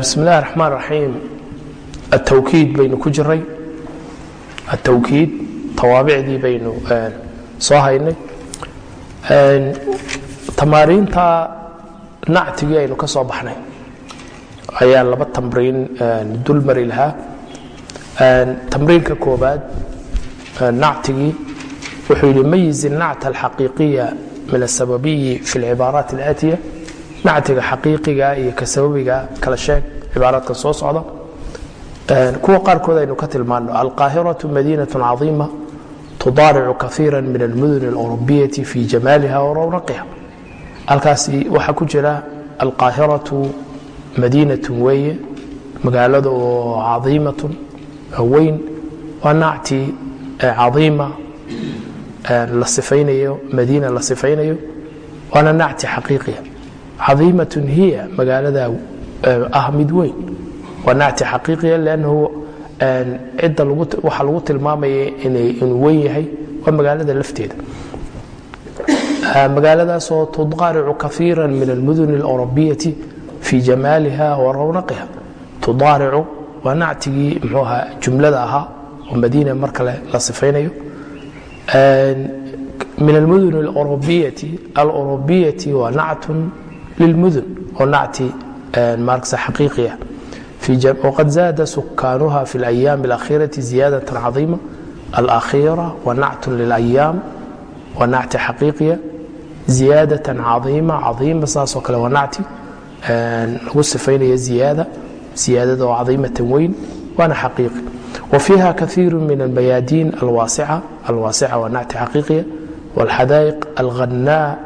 bismi اllahi الرaxmaan الraxiim atawkiid baynu ku jiray atawkiid tawaabicdii baynu soo haynay tamaariinta nactigii aynu ka soo baxnay ayaa laba tamriin dul mari lahaa tamriinka koobaad nactigii wuxuu yidhi mayiz الnacta alxaqiiqiya min asababiyi fi اlcibaaraat اlaatiya nactiga xaqiiqiga iyo ka sababiga kala sheeg cibaaraadka soo socda. Kuwa qaarkood aynu ka tilmaano alqaahiratu madiinatu caiima tudaaricu kaiira min almudun اlawrubiyati fi jamaaliha wa halkaasi waxaa ku jira alqaahiratu madiinatu weeye magaalada oo caiimatun weyn. Waa nacti e, caiima e, la sifaynayo madiina la sifaynayo waana nacti xaqiiqiya cadiimatun hiya magaalada ah mid weyn waa nacti xaqiiqiya lannahu cidda waxaa lagu tilmaamaya inuu weyn yahay waa magaalada lafteeda magaaladaasoo tudaaricu kaiira min almudun اlawrabiyati fii jamaaliha wa rawnaqiha tudaaricu waa nactigii mxuu ahaa jumlada ahaa oo madiina mar kale la sifaynayo min almudun alrabiyati waa nactun lilmudun oo nacti marksa xaqiiqiya وqad zaada sukaanuha fi اlayaam اlأkhيiraةi ziyaadaة caظiima alأkhيira wa nactun lilayaam waa nacti xaqiiqiya ziyaadaة caظiima caظiima saasoo kale waa nacti lagu sifaynaya ziyaada ziyaadada oo caظiimatan weyn waana xaqiiqi wa fiiha kaiiru min almayaadiin alwaasica alwaasica waa nacti xaqiiqiya wاlxadaa'iq alghanaa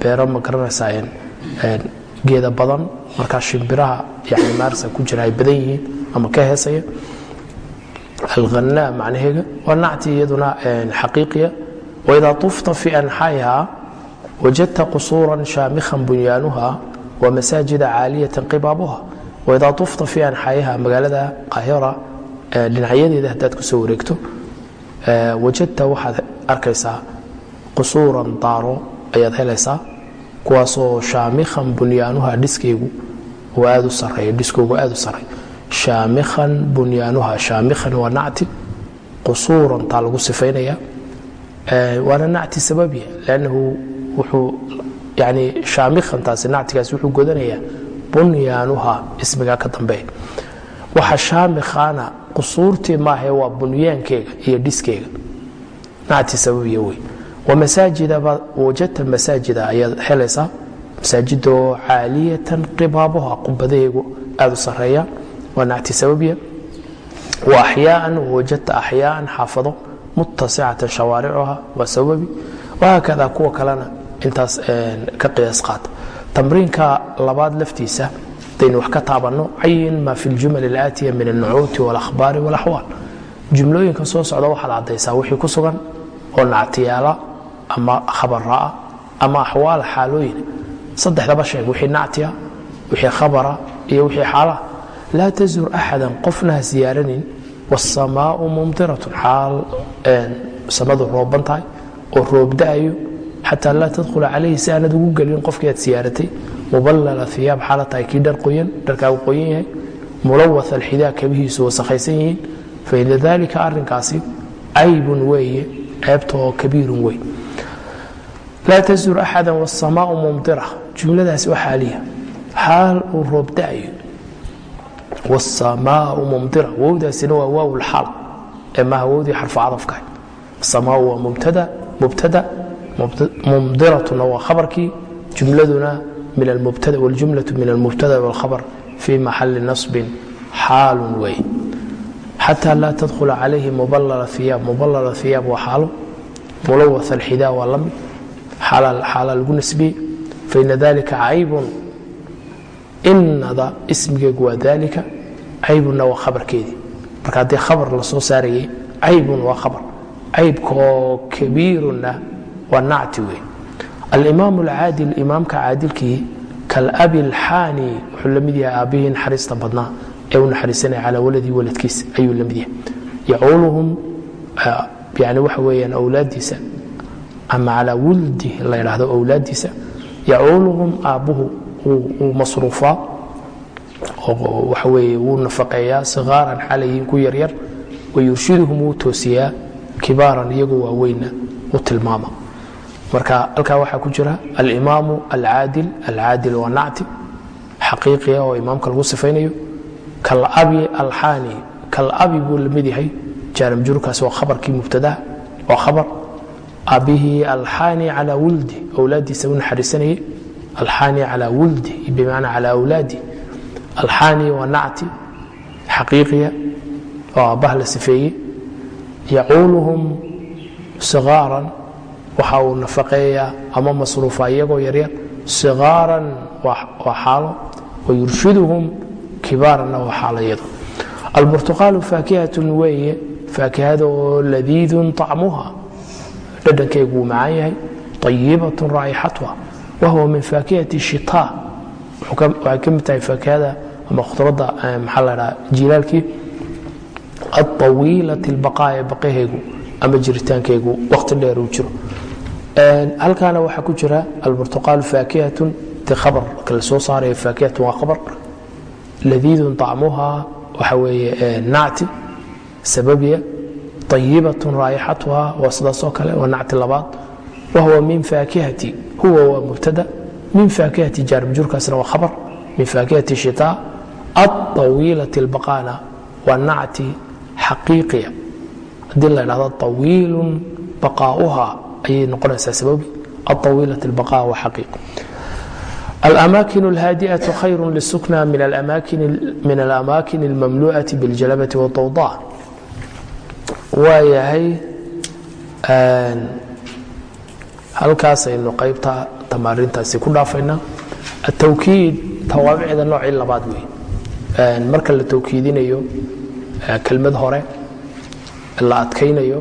beero ma garanaysaa geeda badan markaa shimbiraha maarsa ku jira ay badan yihiin ama ka heesaya alhanaa macnaheega waa nacti iyaduna xaqiiqiya. Waidaa tufta fi anxaa'iha wajadta qusuuran shaamikhan bunyaanuha wa masaajida caaliyatan qibaabuha. Waidaa tufta fi anxaa'iha magaalada qaahira dhinacyadeeda haddaad ku soo wareegto wajadta waxaad arkaysaa qusuuran daaro ayaad helaysaa kuwaasoo shaamikhan bunyaanuha dhiskeygu aad u sareeyo dhiskoogu aad u sareeyo shaamikhan bunyaanuha shaamikhan waa nacti qusuuran taa lagu sifaynaya waana nacti sababiya lannahu wuxuu yani shaamikhantaasi nactigaasi wuxuu godanayaa bunyaanuha ismigaa ka dambeeya. Waxa shaamikhaana qusuurtii maahae waa bunyaankeega iyo dhiskeega nacti sababiya wey wamasaajidaba wajadta masaajida ayaad helaysaa masaajidoo caaliyatan qibaabuha qubadaheegu aad u sareeya waa nacti sababiya. Wa axyaaan wajadta axyaaan xaafado. Mutasicatan shawaaricuha waa sababi. Wahaakada kuwa kalena intaas ka qiyaas qaata tamriinka labaad laftiisa hadaynu wax ka taabanno cayin maa fi ljumal alaatiya min alnucuuti walakhbaari walaxwaal jumlooyinka soo socda waxaad caddaysaa wixii ku sugan oo nactiyaala ama khabarraa ama axwaal xaalooyin. Saddexdaba sheeg wixii nactiya wixii khabara iyo wixii xaalaha laa tasur axadan qofna ha siyaaranin wاsamaau mumdiratun xaal. Samadu rooban tahay oo roobda'ayo xataa laa tadkhula calayhi si aanad ugu gelin qofkii aad siyaaratay muballala hiyaab xaala tahay kii dhar qoyan dharkaagu qoyan yahay. Mulawat alxidaa kabihiisu wasakhaysan yihiin. Faina dalika arrinkaasi caybun weeye ceebtaoo kabiirun weyn laa tasur axada wاsamaau mumdira jumladaasi waa xaaliya xaal uu roob da'ayo wاsamaau mumdira wowdaasina waa waaw lxaal ee maaha wowdii xarfu cadafkahay samaau waa mubtada mumdiratuna waa khabarkii jumladuna min almubtada wاljumlaة min almubtada wاlkhabr fii maxali nasbin xaalun wey xatى laa tadkhula calayhi mubalala iyaab mubalala iyaab waa xaalo mulawat alxidaa waa la mid xaala lagu nasbiyey faina dalika caybun. Inada ismigeegu waa dalika caybunna waa khabarkeedii marka haddii khabar la saarayay caybun waa khabar. Caybkaoo kabiirunna waa nacti wey alimaam alcaadil imaamka caadilkii kalabi alxaani wuxuu la mid yahay aabbihii naxariista badnaa ee u naxariisanaya calaa waladii waladkiisa ayuu la mid yahay. Yacuuluhum yani waxa weeyaan awlaaddiisa ama calaa wuldi la ydhaahdo awlaaddiisa yacuuluhum aabbuhu uu masruufaa oo wuu nafaqeeyaa sikaaran xalayiin ku yaryar wayurshiduhum wuu toosiyaa kibaaran iyagoo waaweynna u tilmaama. Marka halkaa waxaa ku jira alimaamu alcaadil alcaadil waa nacti xaqiiqiya oo imaamka lagu sifaynayo kalabi alxaani kalabi buu la yahay jaaramjurkaas waa khabarkii mubtadaha waa khabar abihi alxaani calaa wuldi awlaaddiisa u naxariisanayay. Alxaani calaa wuldi bimacnaa calaa awlaadi. Alxaani waa nacti xaqiiqiya oo aabbaha la sifeeyey. Yacuuluhum sigaaran waxa uu nafaqeeyaa ama masruufa iyagoo yaryar sigaaran waa xaalo. Wayurshiduhum kibaaranna waa xaalayado alburtuqaalu faakihatun weeye faakihada oo ladiidun طacmuha dhadhankeegu wuu macaan yahay ayibatun raa'ixatuha wahuwa min faakihati shitaa waxay ka mid tahay faakihada ama khudradda maxaa la dhaha jilaalkii aطawiilati اlbaqaa ee baqaheegu ama jiritaankeygu wakhti dheer uu jiro halkaana waxaa ku jira alburtuqaalu faakihatun de khabarka la soo saaraya faakihatun waa khabar ladiidun طacmuha waxa weeye nacti sababiya ayibatun raa'ixatuha waa sidaasoo kale waa nacti labaad wahuwa min faakihati huwa waa mubtada min faakihati jaarmjurkaasna waa khabar min faakihati shitaa aطawiilati اlbaqaana waa nacti xaqiiqiya haddii la dhahdo طawiilun baqaa'uha ayay noqonaysaa sababi aطawiilat اlbaqa waa xaqiiq الأmاkن الhاadئة khayr للسkنى min الأmاkن الmمluءaة bالjalبة والضوضاء waayahay halkaasaynu qaybta tamaariintaasi ku dhaafaynaa atawkiid tawaabicda noocii labaad wey marka la tawkiidinayo kelmad hore la adkaynayo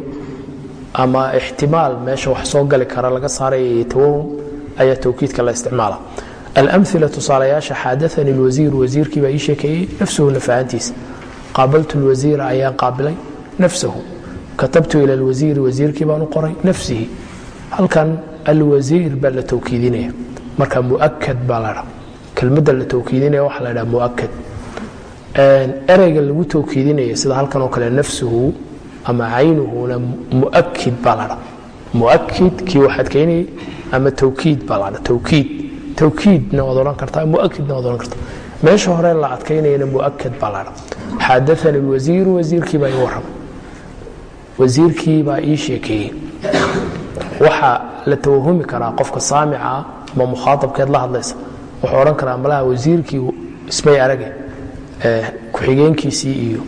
ama ixtimaal meesha wax soo gali kara laga saaraya iyo tawahum ayaa tawkiidka la isticmaala. Alamila tusaalayaasha xaadaanii lwasiir wasiirkii baa ii sheekeeyey nafsuhu nafahaantiisa. Qaabaltu lwasiira ayaan qaabilay nafsahu katabtu ila lwasiiri wasiirkii baan u qoray nafsihi. Halkan alwasiir baa la towkiidinaya marka muakad baa la dha kelmadda la towkiidinaya waxaa la dhaha muakad ereyga lagu towkiidinaya sida halkan oo kale nafsuhu ama caynuhuna muakid baa la dha muakid kii wax adkaynayay ama towkiid baa la dha towkiid towkiidna waad odhan kartaa muakidna waad odhan kartaa. Meesha hore la adkaynayana muakad baa la dha xaadaanii lwasiiru wasiirkii baa ii warramay wasiirkii baa ii sheekeeyey. Waxaa la tawahumi karaa qofka saamica ah ama mukhaaabkeed la hadlaysa. Wuxuu odhan karaa malaha wasiirkii ismay arage ku-xigeenkiisii iyo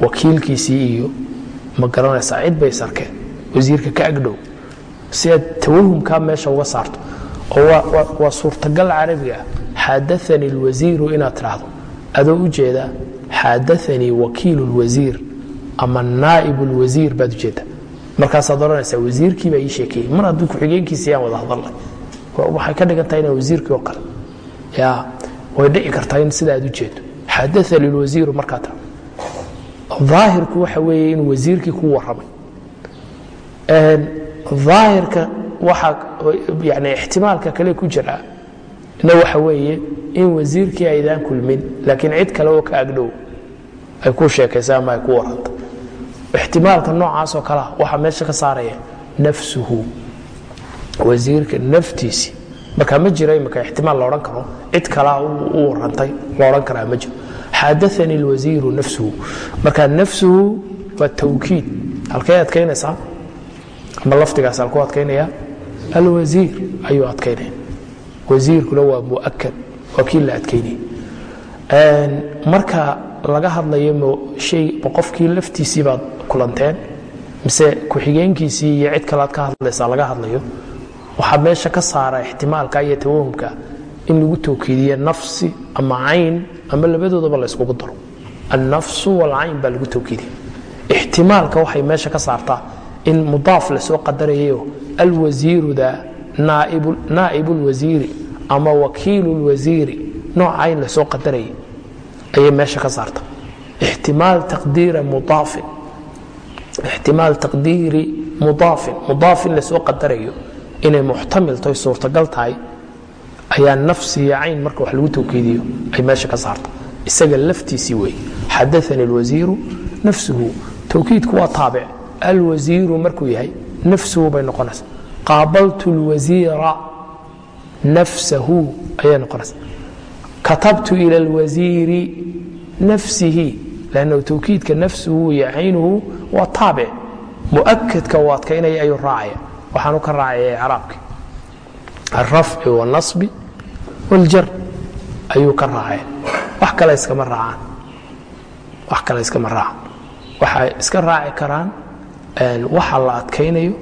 wakiilkiisii iyo ma garanaysaa cid bay sarkeen. Wasiirka ka agdhow si aad tawahumkaa meesha uga saarto oo waa suurtagal carabiga xaadaanii lwasiiru inaad tidhaahdo. Adoo u jeeda xaadaanii wakiilu lwasiir ama naa'ib lwasiir baad ujeedda markaasaad odhanaysaa wasiirkii baa ii sheekeeyey mar hadduu ku-xigeenkiisii aan wada hadalnay waxay ka dhigan tahay inaa wasiirkii oo kale. Ya way dhici kartaa in sida aad u jeedo. Xaadaanii lwasiiru markaa aahirku waxa weeye in wasiirkii ku warramay. Aahirka waxa yani ixtimaalka kale ku jira na waxa weeye in wasiirkii aydaan kulmin laakiin cid kale oo ka agdhow ay ku sheekaysa ama ay ku waranta ixtimaalka noocaasoo kalea waxaa meesha ka saaraya nafsuhu wasiirka naftiisii marka ma jiro imika ixtimaal la odhan karo cid kalea u warantay la odhan karaa ma jiro xaadaanii lwasiiru nafsuhu marka nafsuhu waa tawkiid halkay adkaynaysaa ama lafdigaas halku adkaynaya alwasiir ayuu adkaynaya wasiirkuna waa muakad waa kii la adkaynaya marka laga hadlayo hay qofkii laftiisii baad kulanteen mise ku-xigeenkiisii iyo cid kalead ka hadlaysaa laga hadlayo waxaa meesha ka saara ixtimaalka iyo tawahumka in lagu tawkiidiye nafsi ama cayn ama labadoodaba la yskugu daro. Annafsu walcayn baa lagu tawkiidiya ixtimaalka waxay meesha ka saartaa in mudaaf la soo qadarayayo alwasiiruda naa'ibu lwasiiri ama wakiilu lwasiiri nooca in la soo qadarayay ayay meesha ka saarta ixtimaal taqdiira mudaafin ixtimaal taqdiiri mudaafin mudaaf in la soo qadarayo inay muxtamil tahay suurtagal tahay ayaa nafsi iyo cayn marka wax lagu tawkiidiyo ay meesha ka saarta isaga laftiisii wey xadaanii اlwasiiru nafsuhu. Towkiidku waa taabic. Alwasiiru markuu yahay nafsuhu bay noqonaysa qaabaltu اlwasiira nafsahu ayay noqonaysa katabtu ilى اlwasiiri nafsihi lannahu towkiidka nafsuhu iyo caynuhu waa taabic muakadka uu adkaynaya ayuu raacaya waxaanu ka raacaya icraabki alrafci wاlnaصbi wاljar ayuu ka raacaya wax kale iskama raacaan wax kale iskama raacaan waxay iska raaci karaan waxa la adkaynayo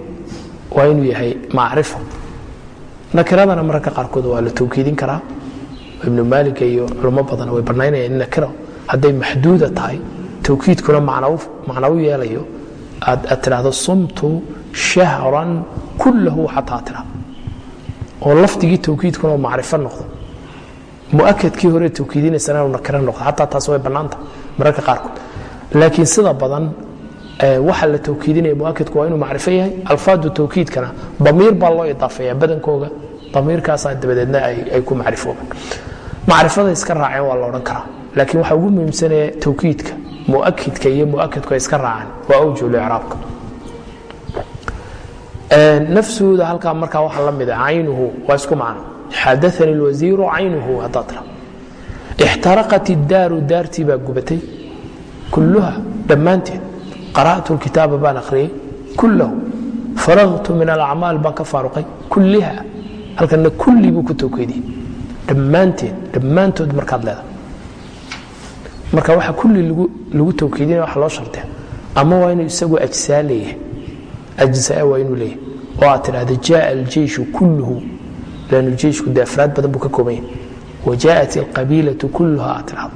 waa inuu yahay macrifo nakiradana mararka qaarkood waa la towkiidin karaa ibnu maaliga iyo culummo badan way bannaynayaan in nakiro hadday maxduuda tahay towkiidkuna macno u yeelayo aad tidhaahdo sumtu shahran kullahu xataa tira oo lafdigii towkiidkuna uu macrifo noqdo. Muakadkii hore towkiidinaysana inuu nakiro noqdo. Xataa taas way bannaanta mararka qaarkood. Laakiin sida badan waxa la towkiidinaya muakadku waa inuu macrifo yahay. Alfaadu towkiidkana damiir baa loo idaafeeya badankooga damiirkaasaa dabadeedna ay ku macrifoobaan macrifada iska raaceen waa laodhan karaa. Laakiin waxaa ugu muhiimsanaya tawkiidka muakidka iyo muakidku ay iska raacaan waa awjulicraabka nafsuuda halkaa markaa waxaa la mida ah, caynuhu waa isku macno. Xadaanii lwasiiru caynuhu haddaad tira. Ixtaraqat iddaaru daartii baa gubatay. Kulluha dhammaanteed qara'tu lkitaaba baan akhriyey. Kullahu faragtu min alacmaal baan ka faaruqay. Kulliha halkana kulli buu ku tawkiidiyey dhammaanteed dhammaantood markaad leedahay marka waxa kulli lagu towkiidinaya waxa loo shardiya ama waa inuu isagu ajsaa leeyahay ajzaa waa inuu leeyahay oo aad tidhahda jaءa aljeyshu kulluhu lannu jeyshku de afraad badan buu ka kooban yahay wa jaءat alqabiilaةu kulluha aad tidhahdo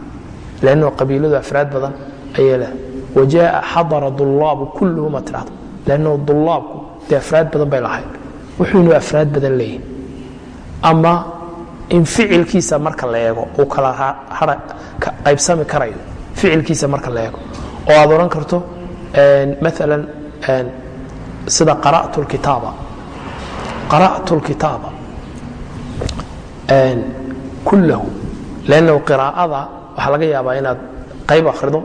lanno qabiiladu afraad badan ayay leedahay wa jaءa xadara dulaabu kulluhum aad tidhahdo lanno dulaabku dee afraad badan bay lahayd wuxuu inuu afraad badan leeyahay ama in ficilkiisa marka la eego uu kala qaybsami karayo ficilkiisa marka la eego. Oo aad odhan karto maala sida qara'tu lkitaaba qara'tu lkitaaba kullahu. Lannahu qiraa'ada waxaa laga yaabaa inaad qayb akhrido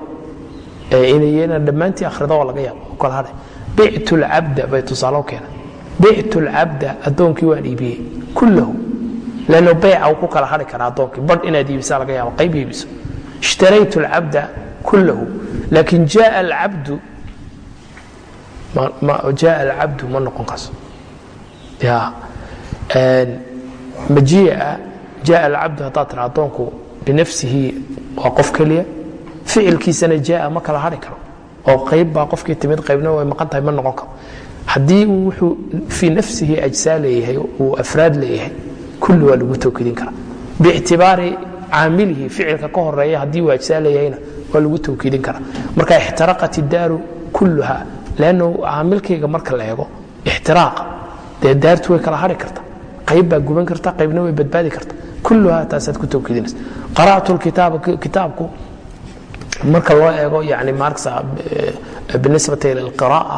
inaad dhammaantii akhrido oo laga yaaba kala hadhe bictu lcabda bay tusaalo keena bictu lcabda addoonkii waan iibiyey. Kullahu lannu bayca uu ku kala hari kara addoonkii badh inaad iibisaa laga yaabo qayb iibiso ishtaraytu alcabda kullahu laakiin jaaa alcabdu jaaa alcabdu ma noqon kaas ya majiica jaaa alcabdu haddaad tira addoonku binafsihi waa qof keliya ficilkiisana jaaa ma kala hari karo oo qayb baa qofkii timid qaybna way maqan tahay ma noqon karo haddii uu wuxuu fii nafsihi ajsaa leeyahay uu afraad leeyahay kulli waa lagu towkidin karaa. Biictibaari caamilihi ficilka ka horreeya haddii uu ajsaa leeyahayna waa lagu towkidin karaa. Marka ixtaraqat idaaru kulluha lanno caamilkayga marka la eego ixtiraaqa dee daartu way kala hari karta qayb baa guban karta qaybna way badbaadi karta. Kulluha taasaad ku towkidinaysa qara'tu lkitaaba kitaabku marka loo eego yani marksa binisbati ila alqiraa'a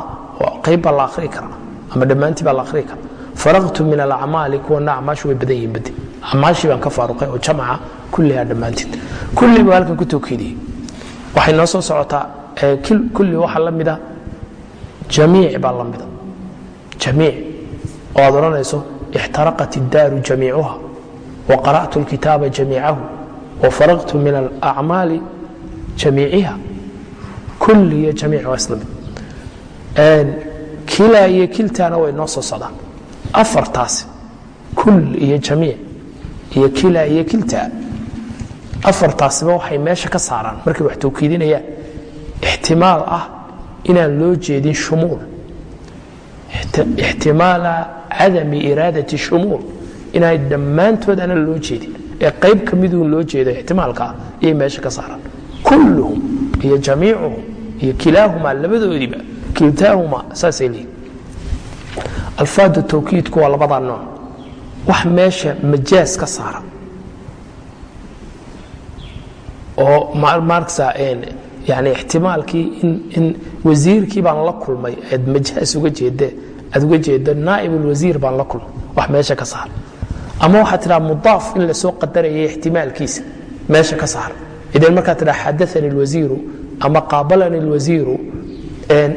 qayb baa la akhrii karaa ama dhammaantii baa la akhrii karaa faraqtu min alacmaali kuwana acmaashu way badan yihiin bade acmaashii baan ka faaruqay oo jamaca kullihaa dhammaanteed. Kulli buu halkan ku towkiidiyey waxay noo soo socotaa kulli waxaa la mida jamiic baa la mida. Jamiic. Oo aad odhanayso ixtaraqat iddaaru jamiicuha wa qara'tu alkitaaba jamiicahu wa faraqtu min alacmaali jamiiciha. Kulli iyo jamiic waa isla mid. Kilaa iyo kiltaana way noo soo socdaan afartaasi kul iyo jamiic iyo kila iyo kilta. Afartaasiba waxay meesha ka saaraan. Markay wax towkiidinayaan ixtimaal ah inaan loo jeedin shumuul. Ixtimaala cadami iraadati shumuul. Inay dhammaantood aanan loo jeedin. Ee qayb ka miduu loo jeedo ixtimaalkaa ayay meesha ka saaraan. Kulluhum iyo jamiicuhum iyo kilaahumaa labadoodiiba kiltaahumaa saasay leeyihiin alfaadu towkiidku waa labadaa nooc. Wax meesha majaas ka saara. Oo marksa yani ixtimaalkii in wasiirkii baan la kulmay aad majaas uga jeede aad uga jeedo naa'ib ulwasiir baan la kulmay wax meesha ka saara. Ama waxaad tidhaha mudaaf in la soo qadaraya ixtimaalkiisa meesha ka saara. Idan markaad tidhaa xadaanii lwasiiru ama qaabalanii lwasiiru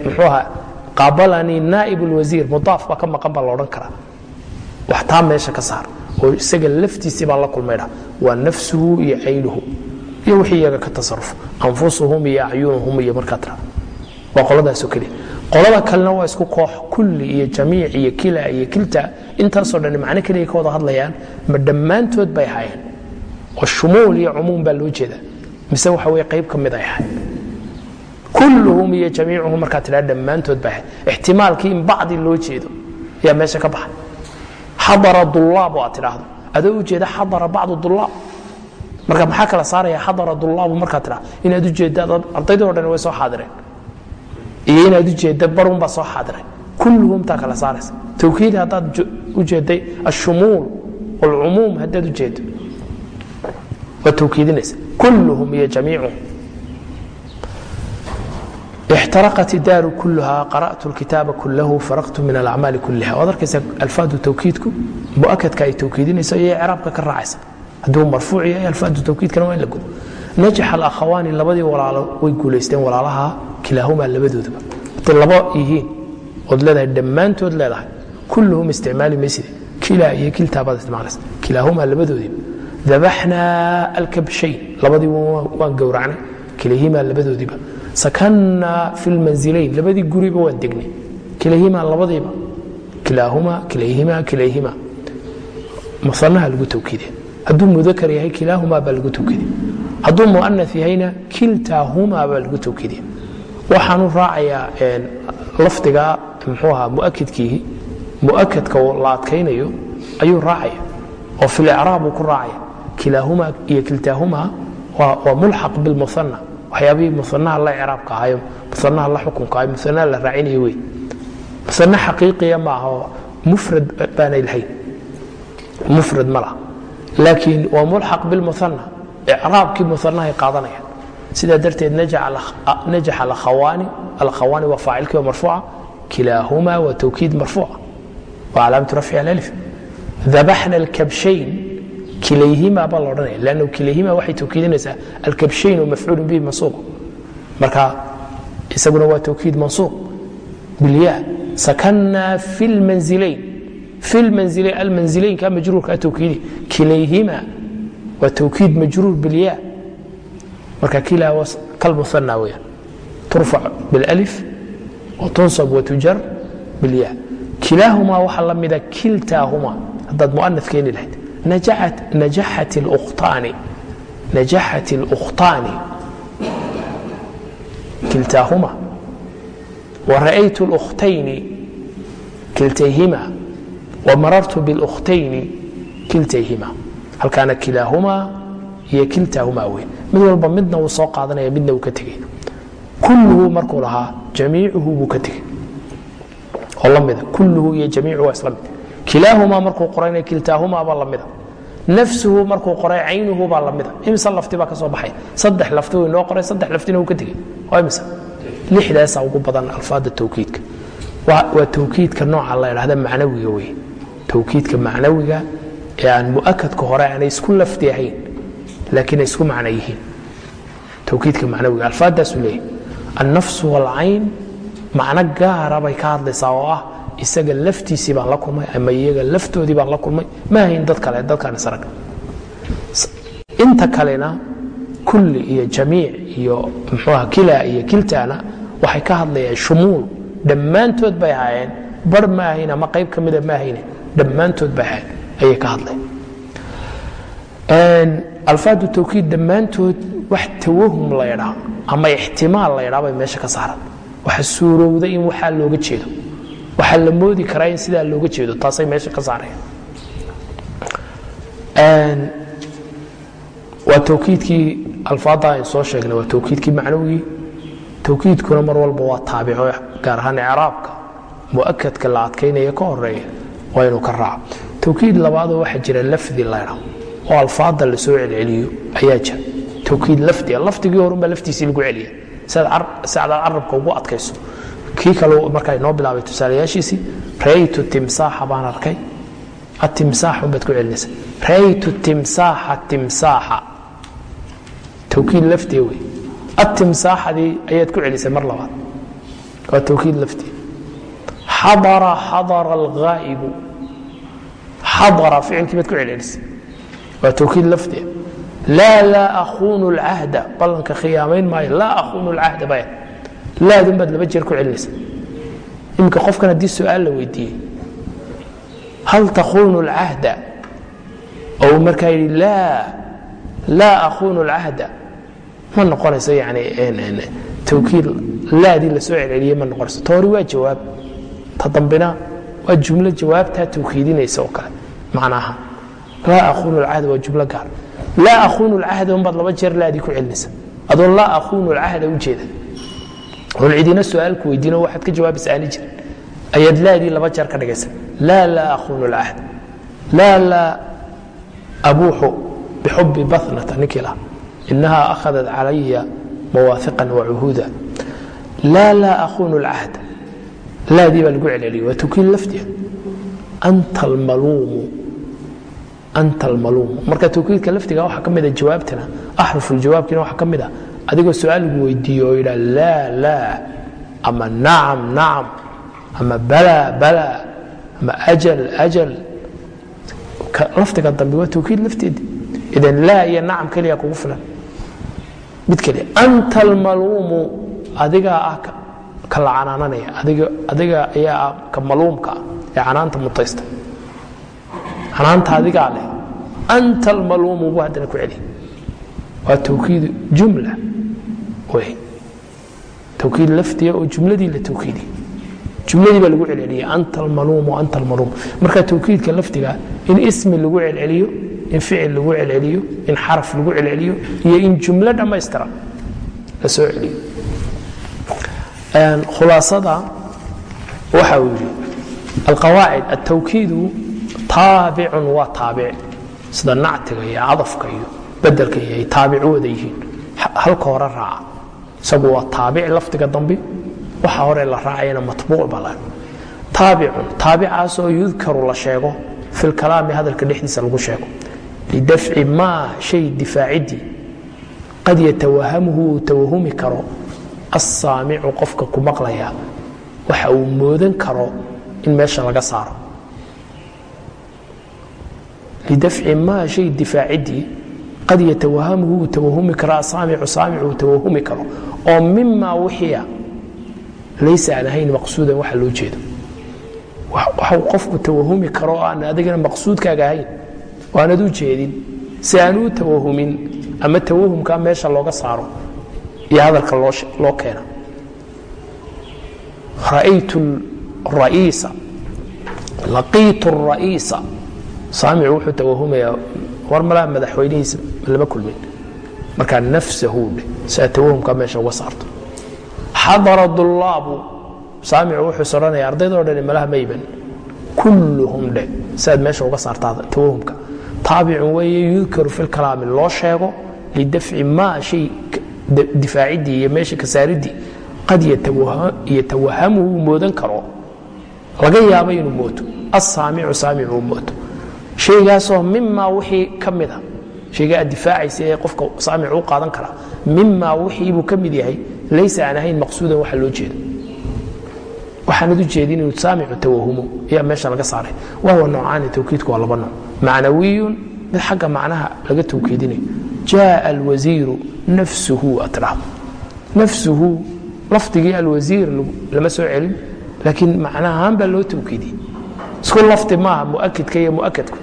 muxuu ahaa qaabalanii naa'ib lwasiir mudaaf baa ka maqan baa laodhan karaa. Wax meesha ka saar. Oo isaga laftiisii baan la kulmaydha waa nafsuhu iyo caynuhu iyo wixii iyaga ka tasaruf anfusuhum iyo acyunuhum iyo markaa tira. Waa qoladaasoo keliya. Qolada kalena waa isku koox kulli iyo jamiic iyo kila iyo kilta. Intaasoo dhan macno keliya ka wada hadlayaan ma dhammaantood bay ahaayeen oo shumuul iyo cumuum baa loo jeeda mise waxa weye qayb ka mid ay ahayd kulluhum iyo jamiicuhum markaa tidhaa dhammaantood ahayd. Ixtimaalkii in bacdi loo jeedo ayaa meesha ka baxay. Xadara dullaab aad tidhaahdo. Adoo ujeeda xadara bacdu dullaab. Marka maxaa kala saaraya xadara dullaabu markaa tidhaa inaad ujeedda ardaydii o dhan way soo xaadireen. Iyo inaad ujeedda barunbaa soo xaadiray kulluhum taa kala saaraysa. Tawkiid haddaad ujeedday ashumuul walcumuum haddaad ujeeddo waa tawkiidinaysa. Kulluhum iyo jamiicuhum اxtaraqat idaaru kulha qara'tu اlkitaaba kulahu faraqtu min alacmaali kuliha waad arkaysa alfaadu tawkiidku muakadka ay tawkiidinayso iyo craabka ka raacaysa hadduu marfuuc yahay alfaadu tawkiidkana waa in la gudo najax alakhawaani labadii walaalo way guulaysteen walaalaha kilaahumaa labadoodaba hadday laba yihiin ood leedahay dhammaantood leedahay kulluhum isticmaali mayside kilaa iyo kiltaabaad isticmaalaysa kilaahumaa labadoodiiba dabaxnaa alkabshayn labadii waan gowracnay kilahimaa labadoodiiba sakannaa fi lmanzilayn labadii guriba waan degnay. Kilahimaa labadiiba. Kilaahumaa kilayhimaa kilayhimaa musanaha lagu tawkiidiya hadduu mudakar yahay kilaahumaa baa lagu tawkiidiya hadduu muana yahayna kiltaahumaa baa lagu tawkiidiya waxaanu raacayaa lafdiga mxuu ahaa muakidkiihi muakadka la adkaynayo ayuu raacaya oo fi licraab uu ku raacaya kilaahumaa iyo kiltaahumaa waa mulxaq bilmuana waxyaabihii muanaha la craabka ahayo muanaha la xukunka ahayo muanaha la raacinaya wey muane xaqiiqiya ma mufrad baanay lahayn. Mufrad ma laha. Laakiin waa mulxaq bilmuana icraabkii muanahay qaadanayaan. Sidaa darteed najax alakhawaani alakhawaani waa faacilkii waa marfuuca kilaahumaa waa tawkiid marfuuca. Waa calaamatu rafci alif. Dabaxna alkabshayn kilayhima baa la odhanaya lannu kilayhima waxay tawkiidinaysaa alkabshayn oo mafcuulu bihi mansuuq marka isaguna waa tawkiid mansuuq. Bilyaa sakannaa fi lmanzilayn fi lmanzilayn almanzilaynka majruurka tawkiidi. Kilayhima waa tawkiid majruur bilyaa. Marka kilaa kalmuana weeyaan turfac biاlalif watunsab watujar bilyaa. Kilaahumaa waxaa la mida kiltaahuma. Haddaad mu'anaf keeni lahayd najaxat اlkhtaani najaxat اlkhtaani kiltaahuma wara'aytu اlukhtayni kiltayhima wamarartu biاlukhtayni kiltayhima halkaana kilaahumaa iyo kiltaahumaa weyn mid walba midna wuu soo qaadanaya midna wuu ka tegay kulluhu markuu lahaa jamiicuhu buu ka tegey oo la mida kulluhu iyo jamiicuhu waa isla mid kilaahumaa markuu qorayna kiltaahumaa baa la mida nafsuhu markuu qoray caynuhu baa lamida imse lafti baa ka baxay. Saddex lafti uu inoo qoray saddex laftina uu ka tegey. Waa imse lixdaasaa ugu badan alfaadda tawkiidka. Waa tawkiidka nooca la idhahda macnawiga wey tawkiidka macnawiga ee aan mu'akadka hore aanay isku lafdi ahayn laakiin ay isku macno yihiin. Tawkiidka macnawiga alfaaddaasuu leeyahy annafsu walcayn macno gaara bay ka hadlaysaa oo ah isaga laftiisii baan la kulmay ama iyaga laftoodii baan la kulmay ma dad kale dadkaan israg inta kalena kulli iyo jamiic iyo mxuuha kila iyo kiltaana waxay ka hadlayaan shumuul. Dhammaantood bay ahaayeen bar ma ahayn ama qayb ka mida ma ahayne dhammaantood bay ahayn ayay ka hadlayan alfaadu tawkiid dhammaantood wax tawahum la ydhaa ama ixtimaal la ydhaa bay meesha ka saaran waxa suurowda in waxaa looga jeedo waxaa la moodi karaa in sidaa looga jeedo taasay meesha ka saareen. Waa tawkiidkii alfaadda aynu soo sheegnay waa tawkiidkii macnowigii tawkiidkuna mar walba waa taabico gaar ahaan icraabka. Mu'akadka la adkaynaya ka horreeya waa inuu ka raaco. Tawkiid labaadoo waxaa jira lafdi laydha oo alfaadda la soo celceliyo ayaa jira. Tawkiid lafdia lafdigii horunbaa laftiisii lagu celiya si aad carabka ugu adkayso kii kale markaa inoo bilaabay tusaalayaashiisii raytu timsaaxa baan arkay. Atimsaaxun baad ku celinaysa raytu timsaaxa timsaaxa. Tawkiid laftiga wey atimsaaxadii ayaad ku celisay mar labaad. Waa tawkiid laftiga xadara xadara alghaa'ibu. Xadara ficilkii baad ku celcelisay waa tawkiid laftiga laa laa akuunu اlcahda ballanka khiyaamayn maayo. Laa akuunu اlcahda baya laadun baad laba jeer ku celinaysa iminka qofkan haddii su-aal la weydiiyey hal takuunu اlcahda ou markaa yidhi laa laa akuunu اlcahda ma noqonayso yani tawkiid laadii la soo celceliyey ma noqonayso ta hore waa jawaab ta dambina waa jumlo jawaabtaa tawkiidinaysa oo kale macnaaha laa akuunu اlcahda waa jumlo gaar laa akuunu اlcahda unbaad laba jeer laadii ku celinaysa adoo laa akuunu اlcahda u jeeda oon cidina su'aalku weydiino waxaad ka jawaabaysa aani jirin ayaad laadii laba jeer ka dhigaysa. Laa laa akuunu اlcahd laa laa abuuxu bixubi bathnata ninkii laha inaha akhadat calaya mawaahiqan wacuhuuda laa laa akuunu اlcahd laadii baa lagu celceliyay waa tukiin laftiha anta almaluumu anta almaluumu marka tawkiidka laftiga waxaa ka mida jawaabtana axrufuljawaabkiina waxaa ka mid a adigoo su'aal lagu weydiiyo oo yidhaa laa laa ama nacam nacam ama bala bala ama ajal ajal. Laftiga dambe waa tawkiid lafteedi idan laa iyo nacam keliya kugu filan. Mid keliya anta almaluumu adigaa ah ka la canaananaya adiga ayaa ah ka maluumka ah ee canaanta mutaysta. Canaanta adigaa leh. Anta almaluumu buu haddana ku celi waa tawkiid jumla. Tawkiid laftiya oo jumladii la tawkiidiy jumladii baa lagu celceliyay anta almaluumu anta almaluum marka tawkiidka laftiga in ismi lagu celceliyo in ficil lagu celceliyo in xaraf lagu celceliyo iyo in jumlo dhammaystiran la soo celiyo khulaasada waxa uu yidhi alqawaacid altawkiidu taabicun waa taabic. Sida nactiga iyo cadafka iyo bedelka iyo ay taabic u wada yihiin. Halka hore raaca isagu waa taabic lafdiga dambe waxa hore la raacayana matbuuc baa la taabicun taabicaasoo yudkaru la sheego fi lkalaami hadalka dhexdiisa lagu sheego. Lidafci maa shay difaacidii qad yatawahamuhu uu tawahumi karo. Assaamicu qofka ku maqlaya waxa uu moodan karo in meesha laga saaro. Lidafci maa shay difaacidii qad yatawahamuhu uu tawahumi karo asaamicu saamicu uu tawahumi karo. Oo mimaa wixiia laysa aan ahayn maqsuudan waxa loo jeedo. Waxau qofku tawahumi karo aan adigana maqsuudkaaga ahayn oo aanad u jeedin. Si aan u tawahumin ama tawahumkaa meesha looga saaro iyo hadalka loo keena. Ra'aytu ra'iisa laqiitu ra'iisa saamicu wuxuu tawahumayaa war malaa madaxweynihiisa lama kulmin. Markaa nafsahu dheh si aad tawahumkaa meesha uga saarto. Xadara dullaabu saamicu wuxuu soranaya ardaydoo dhani malaha mayban. Kulluhum dheh si aad meesha uga saartaa tawahumka taabicun weeye yudkaru fi lkalaami loo sheego lidafci maa shay difaacidii iyo meesha ka saaridii. Qad yatawahamuhu uu moodan karo. Laga yaaba inuu mooto. Asaamicu saamicu uu mooto shaygaasoo mimaa wixii ka mida shayga aad difaacaysa ee qofka saamicu u qaadan kara mimaa wixii buu ka mid yahay laysa aan ahayn maqsuudan waxa loo jeedo. Waxaanad u jeedin inuu saamicu tawahumo ayaa meesha laga saaray. Wahuwa noocaani tawkiidku waa laba nooc. Macnawiyun mid xagga macnaha laga tawkiidinayo jaa alwasiiru nafsuhu aad tidhaahdo nafsuhu lafdigii alwasiir lama soo celin laakiin macnahaan baa loo tawkiidiyey. Isku lafdi maaha muakidka iyo muakadku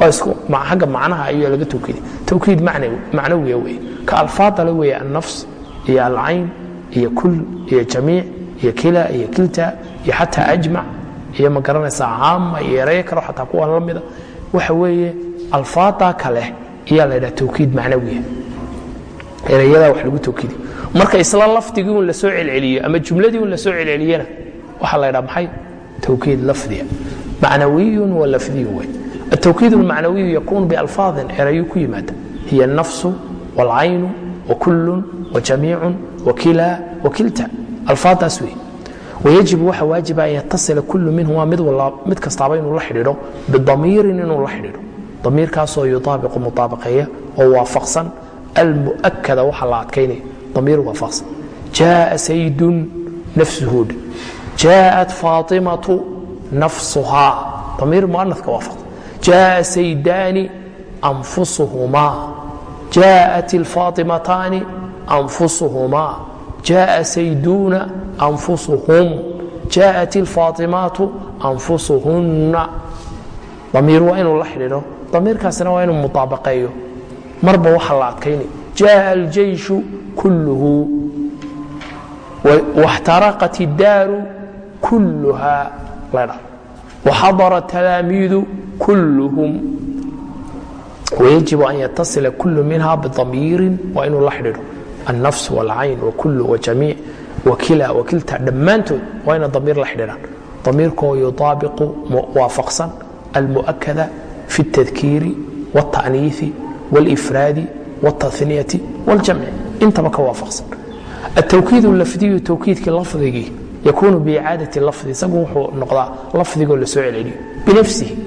waa isku xagga macnaha ayaa laga tawkiidiyey tawkiid macnawiya wey ka alfaadale weeye annafs iyo alcayn iyo kul iyo jamiic iyo kila iyo kilta iyo xataa ajmac iyo ma garanaysaa caama iyo erayo kale xataa kuwan la mida. Waxa weeye alfaada kale ayaa la ydhaha tawkiid macnawiya erayadaa wax lagu tawkiidiyo. Marka isla lafdigii un la soo celceliyo ama jumladii un la soo celceliyana waxaa la ydhaha maxay? Tawkiid lafdiya macnawiyun wa lafdiyun wey التwkiid الmacnawiyu yakun balfaadin erayu ku yimaada hiy الnafsu واlcaynu وkul وjamiicu وkila وkilta alfaadaas wey wayajib waxa waajiba an yatasila kul minhuma mid kastaaba inuu la xidhiidho bidamiirin inuu la xidhiidho damiirkaasoo yutaabiqu muطaabaqeeya oo waafaqsan almu'akada waxa la adkaynaya damiir waafaqsan jaaa saydun nafsuhu dhe jaaءat faatimatu nafsuhaa damiir muanaka waafaqsan jaaa saydaani anfusuhumaa jaaءat ilfaatimataani anfusuhumaa jaءa sayduuna anfusuhum jaaءat ilfaatimaatu anfusuhunna damiir waa inuu la xidhiidho damiirkaasina waa inuu muطaabaqeeyo marba waxa la adkaynay jaءa aljayshu kulluhu واxtaraqat اdaaru kulluha ledha وxadara talaamiidu kulluhum ويجب أن يتصل كل منها بضمير waa inuu la xidhiidho النفس والcayn وكل وجamيiع وkila وkilta dhammaantood waa ina damiir la xidhiidhaan damiirkoo yuطaabiqu waafaqsan المؤكدة في التذكير والتأنيiث والإفراad والتثنية والجمع intaba ka waafaqsan التwkiid الlafdiyu twkiidkii lafdigii yakunu biicaadaةi lafdi isagu wuxuu noqdaa lafdigoo la soo celceliyo binafsihi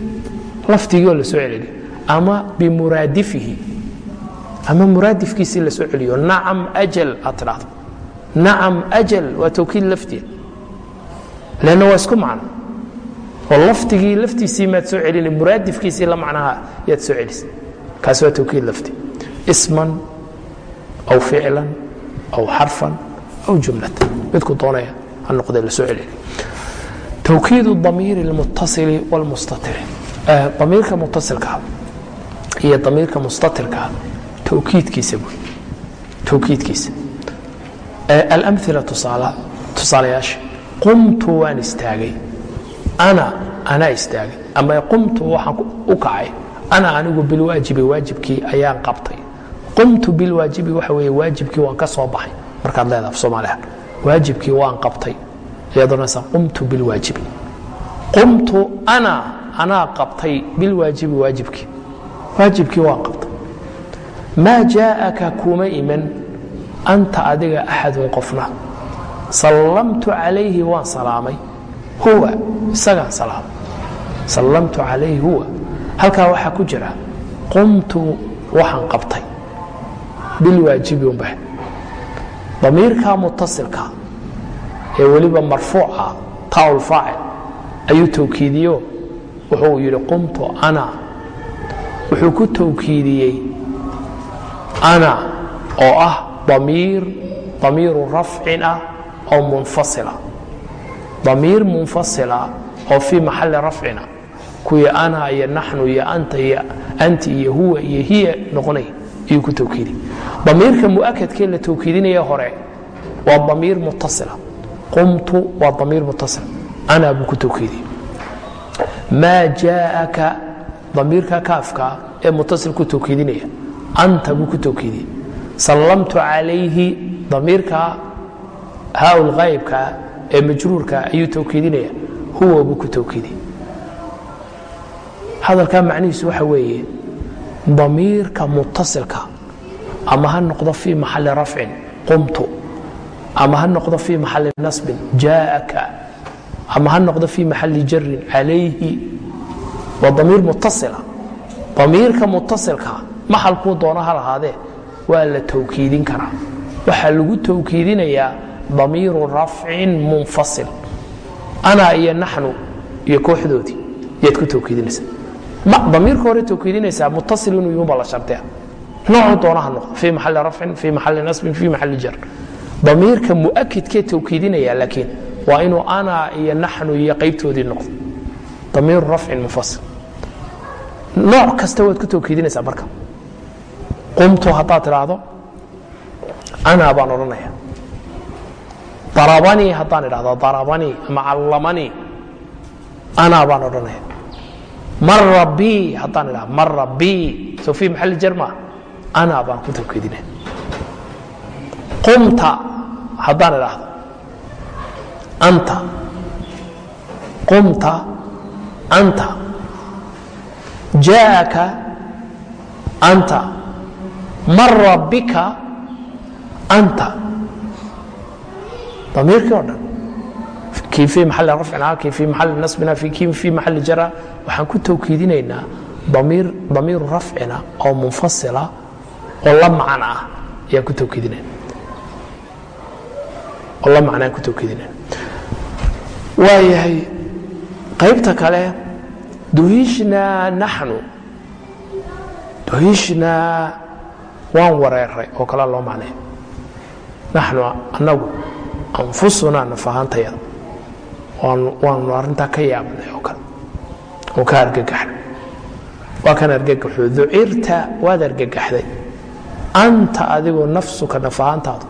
lafdigoo la soo celceliyo ama bimuraadifihi ama muraadifkiisii la soo celiyo. Nacam ajal aad tidhaahdo. Nacam ajal waa tawkiid lafdiya lanna waa isku macno. Oo lafdigii laftiisii maad soo celina muraadifkiisii la macnaha yaad soo celisa kaasi waa tawkiid lafdi. Isman aw ficlan aw xarfan aw jumlatan. Midku doonaya ha noqdee la soo celina tawkiid damiir اlmutasili wاlmustatiri damiirka mutasilkaa iyo damiirka mustatirkaa towkiidkiisa buy towkiidkiisa alamila tusaalayaasha qumtu waan istaagay. Ana anaa istaagay. Ama qumtu waxaan u kacay. Ana anigu bilwaajibi waajibkii ayaan qabtay. Qumtu bilwaajibi waxa weeye waajibkii waan ka soo baxay. Markaad leedaha soomaaliha waajibkii waan qabtay. Iyadonasa qumtu bilwaajibi qumtu ana anaa qabtay bilwaajibi waajibkii waajibkii waan qabtay. Maa jaaءaka kuma iman. Anta adiga axadun qofna. Sallamtu calayhi waan salaamay. Huwa isagaan salaamay. Sallamtu calayhi huwa. Halkaa waxaa ku jira qumtu waxaan qabtay. Bilwaajibi unbah damiirkaa mutasilka ee weliba marfuuca tawl faacil ayuu towkiidiyo wuxuu yidhi qumtu ana. Wuxuu ku towkiidiyey ana oo ah damiir damiiru rafcin ah oo munfasila. Damiir munfasila oo fii maxali rafcina kuwii ana iyo naxnu iyo anta iyo anti iyo huwa iyo hiya noqonay ayuu ku towkiidi damiirka muakadkee la towkiidinaya hore waa damiir mutasila. Qumtu waa damiir mutasila. Ana buu ku towkiidiyey maa jaaءaka damiirka kaafka ee mutasil ku towkiidinaya anta buu ku towkiidiyey sallamtu calayhi damiirka haybka ee majruurka ayuu towkiidinaya huwa buu ku towkiidiyey hadalkaa macnihiisu waxa weeye damiirka mutasilka ama ha noqdo fii maxali rafcin qumtu ama ha noqdo fii maxali nasbin jaaءaka ama ha noqdo fii maxali jarin calayhi waa damiir mutasila damiirka mutasilka maxalkuu doono ha lahaadee waa la towkiidin karaa. Waxaa lagu towkiidinayaa damiiru rafcin munfasil. Ana iyo naxnu iyo kooxdoodii yaad ku towkiidinaysaa damiirka hore towkiidinaysaa mutasil inuu yuhuba la shardiya noocu doona ha noqdo fii maxali rafcin fii maxali nasbin fii maxali jar damiirka muakidkee towkiidinaya laakiin waa inuu ana iyo naxnu iyo qaybtoodii noqdo. Damiiru rafcin munfasil nooc kasta waad ku towkiidinaysaa marka. Qumtu haddaad tidhaahdo ana baan odhanaya darabanii haddaan idhahdo darabanii ama callamanii ana baan odhanaya mara bi haddaan idhahdo mara bi soo fii maxalli jarma ana baan ku towkiidinaya qumta haddaan idhaahdo anta qumta anta jaaءaka anta mara bika anta damiirkii o dhan kii fii maxali rafcina kii fii maxali nasbina kii fii maxali jara waxaan ku towkiidinaynaa damiiru rafcina oo munfasila oo la macno ah ayaan ku tawkiidinayna oo la macno aan ku tawkiidinayna waayahay qaybta kale duhishnaa naxnu duhishnaa waan wareeray oo kale loo macnay naxnu annagu anfusunaa nafahaantayada waanu arrintaa ka yaabnay oo kale. Oo ka argagaxnay waa kan argagaxo ducirta waad argagaxday. Anta adigoo nafsuka nafahaantaadu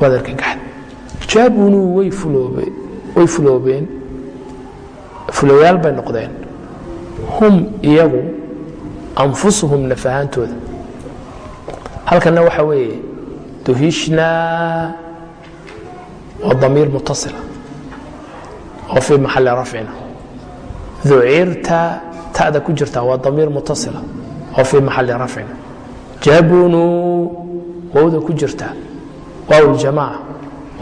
waad argagaxday. Jaabunuu way fuloobeen. Fuloyaal bay noqdeen. Hum iyagu anfusuhum nafahaantooda. Halkanna waxa weeye duhishnaa waa damiir mutasila oo fii maxali rafcina. Ducirta ta'da ku jirta waa damiir mutasila oo fii maxali rafcina. Jabunuu wowda ku jirta. Waaw ljamaaca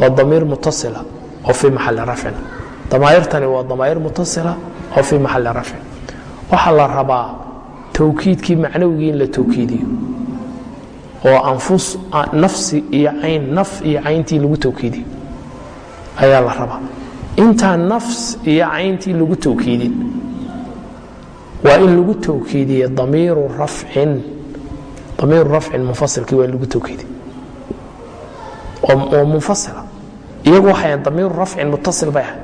waa damiir mutasila oo fii maxali rafcina damaa'irtani waa damaa'ir mutasila oo fii maxali rafcin. Waxaa la rabaa towkiidkii macnawigii in la towkiidiyo oo anfus nafsi iyo cayn naf iyo cayntii lagu towkiidiyo ayaa la rabaa. Intaan nafs iyo cayntii lagu towkiidin waa in lagu towkiidiye damiiru rafcin. Damiiru rafcin munfasilkii waa in lagu towkiidiye oo munfasila iyagu waxay damiiru rafcin mutasil bay ahayd.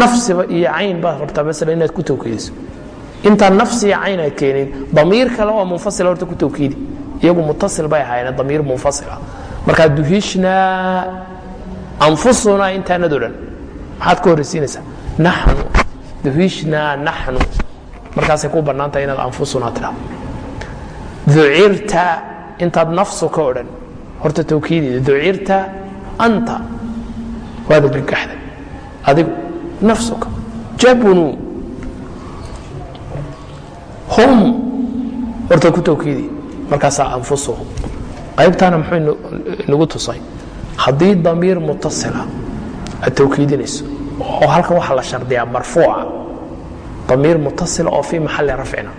Nafsiba iyo cayn baad rabtaa masala inaad ku towkiidiso intaan nafsi iyo cayn aad keenin damiir kale oo munfasila horta ku towkiidi iyagu mutasil bay ahaayeen damiir munfasila. Markaa duhishnaa anfusunaa intaanad o dhan maxaad ka horreysiinaysaa naxnu duhishnaa naxnu. Markaasay ku bannaantahay inaad anfusunaa tidhaa ducirta intaad nafsu ka odhan horta towkiidida ducirta anta waad gagaxday adigu nafsuka jabunuu hum. Horta ku towkiidi markaasaa anfusuhum. Qaybtaana muxuu inagu tusay. Haddii damiir mutasila aad towkiidinayso oo halkan waxaa la shardiyaa marfuuca damiir mutasila oo fii maxali rafcina.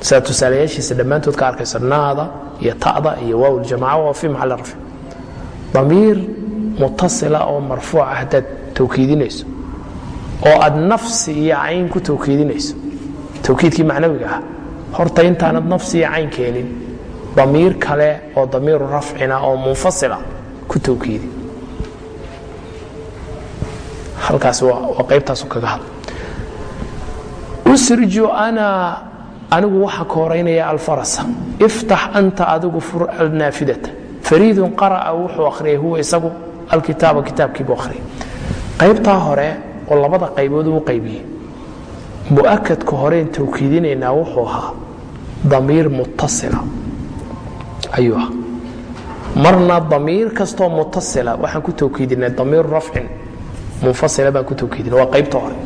Sidaad tusaalayaashiisa dhammaantood ka arkayso naada iyo ta'da iyo waaw ljamaca waa fii maxali rafci. Damiir mutasila oo marfuuca haddaad towkiidinayso oo aad nafsi iyo cayn ku towkiidinayso towkiidkii macnawiga ah horta intaanad nafsi iyo cayn keenin damiir kale oo damiiru rafcina oo munfasila ku towkiidi halkaas waa qaybtaasu kaga hadla usriju ana anigu waxaa ka horaynaya alfarasa. Iftax anta adigu fur alnaafidata fariidun qara'a wuxuu akhriyay huwa isagu alkitaaba kitaabkiibuu akhriyay. Qaybtaa hore oo labada qaybood uu qaybiyey mu'akadka horeen towkiidinaynaa wuxuu ahaa damiir mutasila ayuu ah marna damiir kastoo mutasila waxaan ku towkiidinay damiiru rafcin munfasila baan ku towkiidina waa qaybta hore.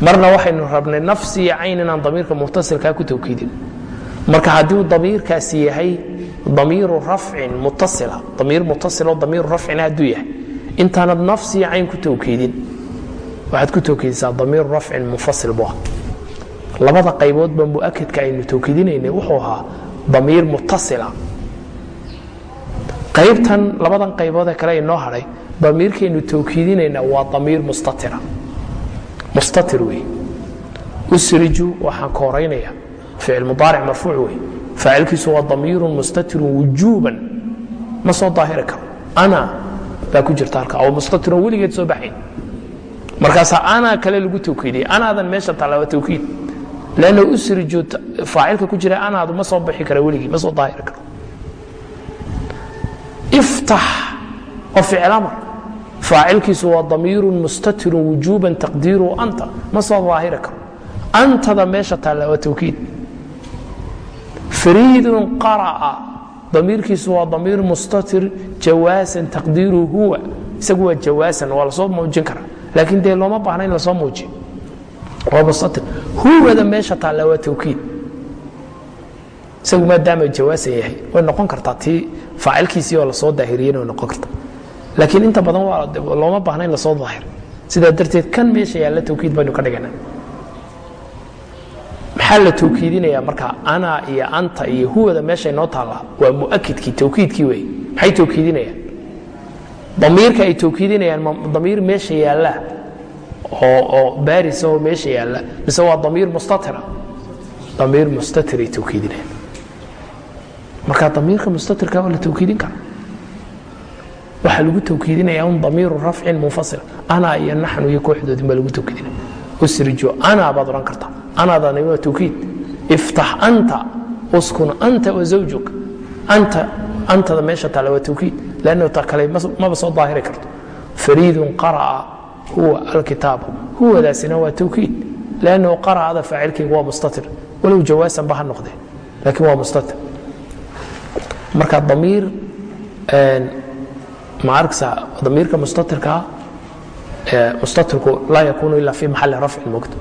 Marna waxaynu rabnay nafsi iyo cayn inaan damiirka mutasilkaa ku towkiidin marka haddii uu damiirkaasi yahay damiiru rafcin mutasila. Damiir mutasiloo damiiru rafcin hadduu yahay. Intaanad nafsi iyo cayn ku towkiidin waxaad ku towkiidisaa damiiru rafcin munfasil bu ah labada qayboodba mu'akadka aynu towkiidinaynay wuxuu ahaa damiir mutasila. Qaybtan labadan qayboodee kale inoo hadhay damiirkaynu towkiidinaynaa waa damiir mustatira. Mustatir wey usriju waxaan ka horaynaya ficil mudaaric marfuuc wey faacilkiisu waa damiirun mustatirun wujuuban ma soo daahiri karo. Ana baa ku jirta halka. Oo mustatirun weligeed soo baxayn markaasaa ana kale lagu towkiidiyay anaadan meesha taalla waa towkiid lanna usriju faacilka ku jira anaadu ma soo bixi kara weligii. Ma soo daahiri karo. Iftax oo ficil amar faacilkiisu waa damiiru mustatirun wujuuban taqdiiruhu anta. Ma soo daahiri karo. Antada meesha taalla waa towkiid fariidun qara'a. Damiirkiisu waa damiir mustatir jawaasan taqdiiruhu huwa. Isagu waa jawaasan waa la soo muujin karaa. Laakiin dee looma baahna in la soo muujiyo. Waa mustatir. Huwada meesha taalla waa towkiid isagu maadaama jawaasan yahay way noqon kartaa tii faacilkiisii oo la soo daahiriyena way noqon kartaa. Laakiin inta badan looma baahna in la soo daahir sidaa darteed kan meesha yaalla towkiid baynu ka dhigana maxaa la tawkiidinaya marka ana iyo anta iyo huwada meeshay noo taalla? Waa muakidkii tawkiidkii wey maxay tawkiidinayaan? Damiirka ay tawkiidinayaan damiir meesha yaalla? Oo baarisa oo meesha yaalla? Mise waa damiir mustatira? Damiir mustatiray tawkiidinayaan. Marka damiirka mustatirka waa la tawkiidin kara waxaa lagu tawkiidinaya un damiiru rafcin munfasil. Ana iyo naxnu iyo kooxdoodin baa lagu tawkiidinaya. Usrijo ana baad odhan kartaa anadani waa tawkiid iftax anta uskun anta wa zawjuk. Anta antada meesha taale waa tawkiid lanno ta kale maba soo daahiri karto. Fariidun qara'a huwa alkitaaba huwadaasina waa tawkiid lanno qara'ada faacilkayga waa mustatir. Walow jawaasan ba ha noqdee laakiin waa mustatir. Marka damiir ma arkaysaa damiirka mustatirkaa mustatirku laa yakuunu ila fi maxali rafcin mogto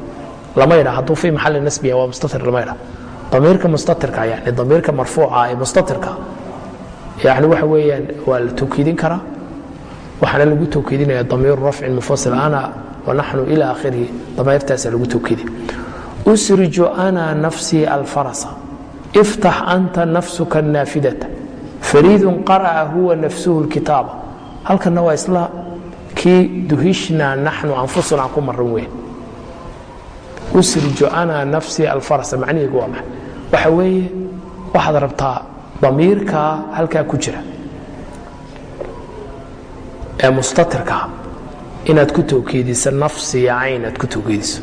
lama yidha hadduu fi maxali nasbiya waa mustatir lama yidha damiirka mustatirka yani damiirka marfuuca ee mustatirka yani waxa weeyaan waa la tawkiidin karaa waxaana lagu tawkiidinaya damiiru rafcin mufasil ana wanaxnu ila akhirihi damayrtaasa lagu tawkiidi usriju ana nafsii alfarasa iftax anta nafsuka naafidata fariidun qara'a huwa nafsuhu lkitaaba halkanna waa isla kii duhishnaa naxnu anfusuna ku maran weyn usriju ana nafsii alfarasa macnihiigu waa maxay? Waxa weeye waxaad rabtaa damiirkaa halkaa ku jira ee mustatirkaa inaad ku tawkiidiso nafsiya cayn ku tawkiidiso.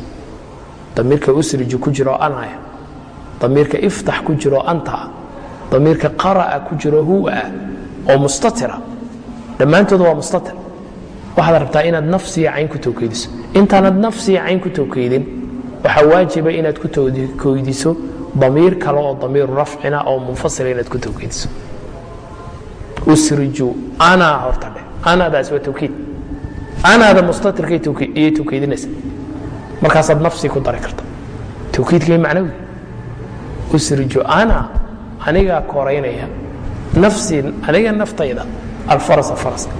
Damiirka usriju ku jiro anaya damiirka iftax ku jiro anta damiirka qara'a ku jiro huwa oo mustatira dhammaantood waa mustatir. Waxaad rabtaa inaad nafsiya cayn ku tawkiidiso. Intaanad nafsiya cayn ku tawkiidin waxaa waajiba inaad ku tawkiidiso damiir kale oo damiiru rafcina oo munfasila inaad ku tawkiidiso. Usriju anaa horta dhe anaadaas waa tawkiid. Anaada mustatirkay iyay tawkiidinaysa. Markaasaad nafsi ku dari karta tawkiidkay macnawi? Usriju ana anigaa koraynaya nafsii aniga naftayda alfarasa faraska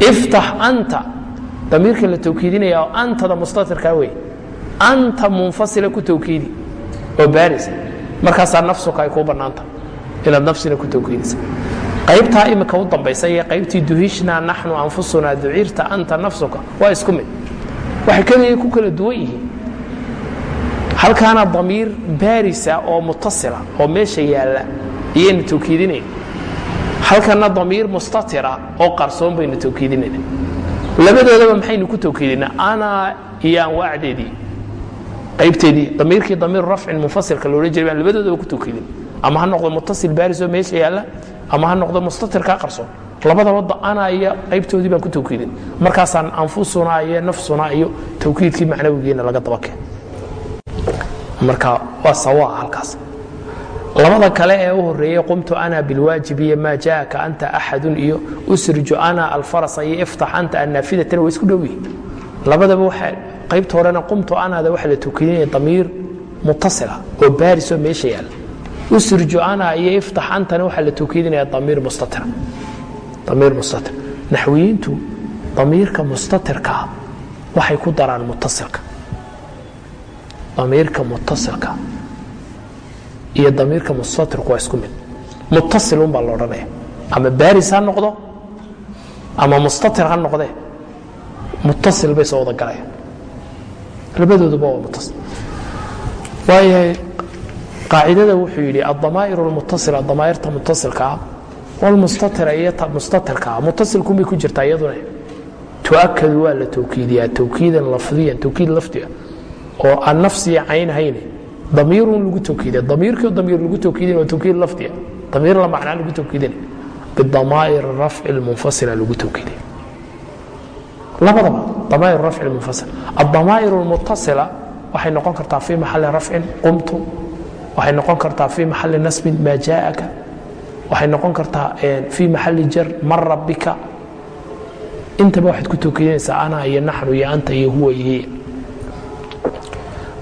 iftax anta damiirka la tawkiidinaya oo antada mustatirkaa wey anta munfasila ku tawkiidi. Oo baarisa markaasaa nafsuka ay kuu bannaanta. Inaad nafsina ku tawkiidisa. Qaybtaa imika u dambaysa iyo qaybtii duhishnaa naxnu anfusunaa ducirta anta nafsuka waa isku mid. Waxay keliya ku kala duwan yihiin. Halkaana damiir baarisa oo mutasila oo meesha yaalla iyayna tawkiidinayn halkana damiir mustatira oo qarsoon baynu tawkiidinayna labadoodaba maxaynu ku tawkiidinaa? Ana iyo anwaacdeedii qaybteedii damiirkii damiir rafcin munfasilka loola jiray baan labadoodaba ku tawkiidin ama ha noqdo mutasil baaris oo meesha yaalla ama ha noqdo mustatirkaa qarsoon labadaba ana iyo qaybtoodii baan ku tawkiidin markaasaan anfusuna iyo nafsuna iyo tawkiidkii macnawigiina laga dabakeen marka waa sawa halkaas. Labada kale ee u horeeyey qumtu ana bilwaajib iyo maa jaaka anta axadun iyo usriju ana alfarasa iyo iftax anta annaafidatana waa isku dhow yihiin labadaba waxa qaybta horena qumtu anaada waxa la tukinaya damiir mutasila oo baaris oo meesha yaalla usriju ana iyo iftax antana waxaa la tukinaya damiir mustatira damiir mustatir. Naxwiyiintu damiirka mustatirkaa waxay ku daraan mutasilka. Damiirka mutasilka iyo damiirka mustatirku waa isku mid. Mutasilun baa la odhanaya ama baris ha noqdo ama mustatir ha noqdee mutasil bay soo wada galayaan labadooduba waa mutasil waayahay qaacidada wuxuu yidhi addamaa'ir almutasila damaa'irta mutasilkaa walmustatira iyo mustatirkaa mutasilkunbay ku jirtaa iyaduna. Tu'akadu waa la tawkiidiyaa tawkiidan lafdiyan tawkiid lafdiga oo aan nafsiya cayn damiirun lagu tawkiidiya damiirkii damiir lagu tawkiidin waa tawkiid lafdiya damiir la macnaa lagu tawkiidin. Bidamaa'ir rafci lmunfasila lagu tawkiidiya labadaba damaa'ir rafci lmunfasil addamaa'ir almutasila waxay noqon kartaa fii maxali rafcin qumtu waxay noqon kartaa fii maxali nasbin maa jaa'aka waxay noqon kartaa fii maxali jar mara bika intaba waxaad ku tawkiidinaysaa ana iyo naxnu iyo anta iyo huwa iyo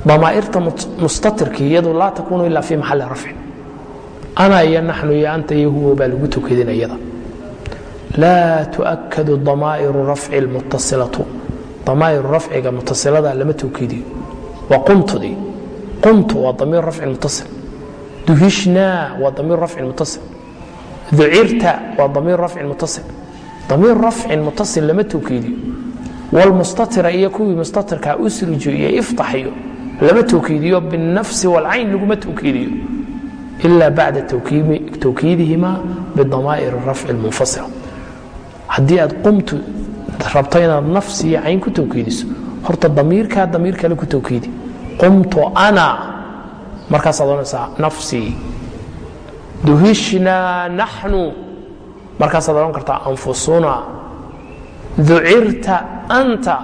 damaa'irta mustatirkii iyadu laa takuunu ila fii maxali rafcin. Ana iyo naxnu iyo anta iyo huwa baa lagu iyada laa tu'akadu damaa'iru rafci almutasilatu damaa'iru rafciga mutasilada lama tawkiidiyo waa qumtudii qumtu waa damiir rafcin mutasil duhishnaa waa damiir rafcin mutasil ducirta waa damiir rafcin mutasil damiir rafcin mutasil lama tawkiidiyo wlmustatira iyo kuwii mustatirkaa usriju iyo iftaxiyo lama tawkiidiyo binafsi walcayn laguma tawkiidiyo ila bacda tawkiidihima bidamaa'ir rafci munfasila haddii aad qumtu rabto inaad nafsi iyo cayn ku tawkiidiso horta damiirkaa damiir kale ku tawkiidi. Qumtu ana. Markaasaad odhanaysaa nafsii duhishnaa naxnu. Markaasaad odhan kartaa anfusuna. Ducirta anta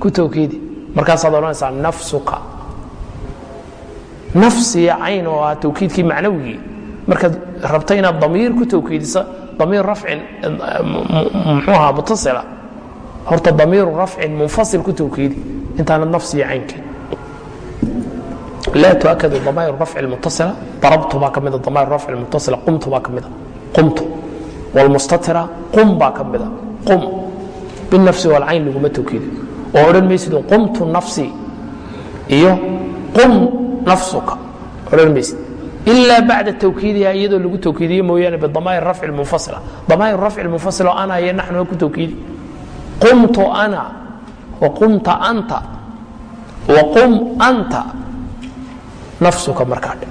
ku tawkiidi. Markaasaad odhanaysaa nafsuka. Nafsiya cayn oo ah tawkiidkii macnawigii. Markaad rabta inaad damiir ku tawkiidiso damiir rafcin mxuu ahaa mutasila. Horta damiiru rafcin munfasil ku tawkiidi intaanad nafsiya caynkeen laa tuakadu damair rafci mutasila darabtu baa ka mida damair rafci mutasila qumtu baa ka mida. Qumtu. Wlmustatira qum baa ka mida. Qum. Binafsi walcayn laguma tawkiidi oo odhan maysidun qumtu nafsi iyo qum nafsuka. Odhan maysid ila bacda tawkiidiha iyadoo lagu tawkiidiye mooyaane bidamaa'ir rafci munfasila damaa'ir rafci munfasila oo ana iyo naxnu ku tawkiidi qumtu ana wa qumta anta wa qum anta nafsuka markaa dhe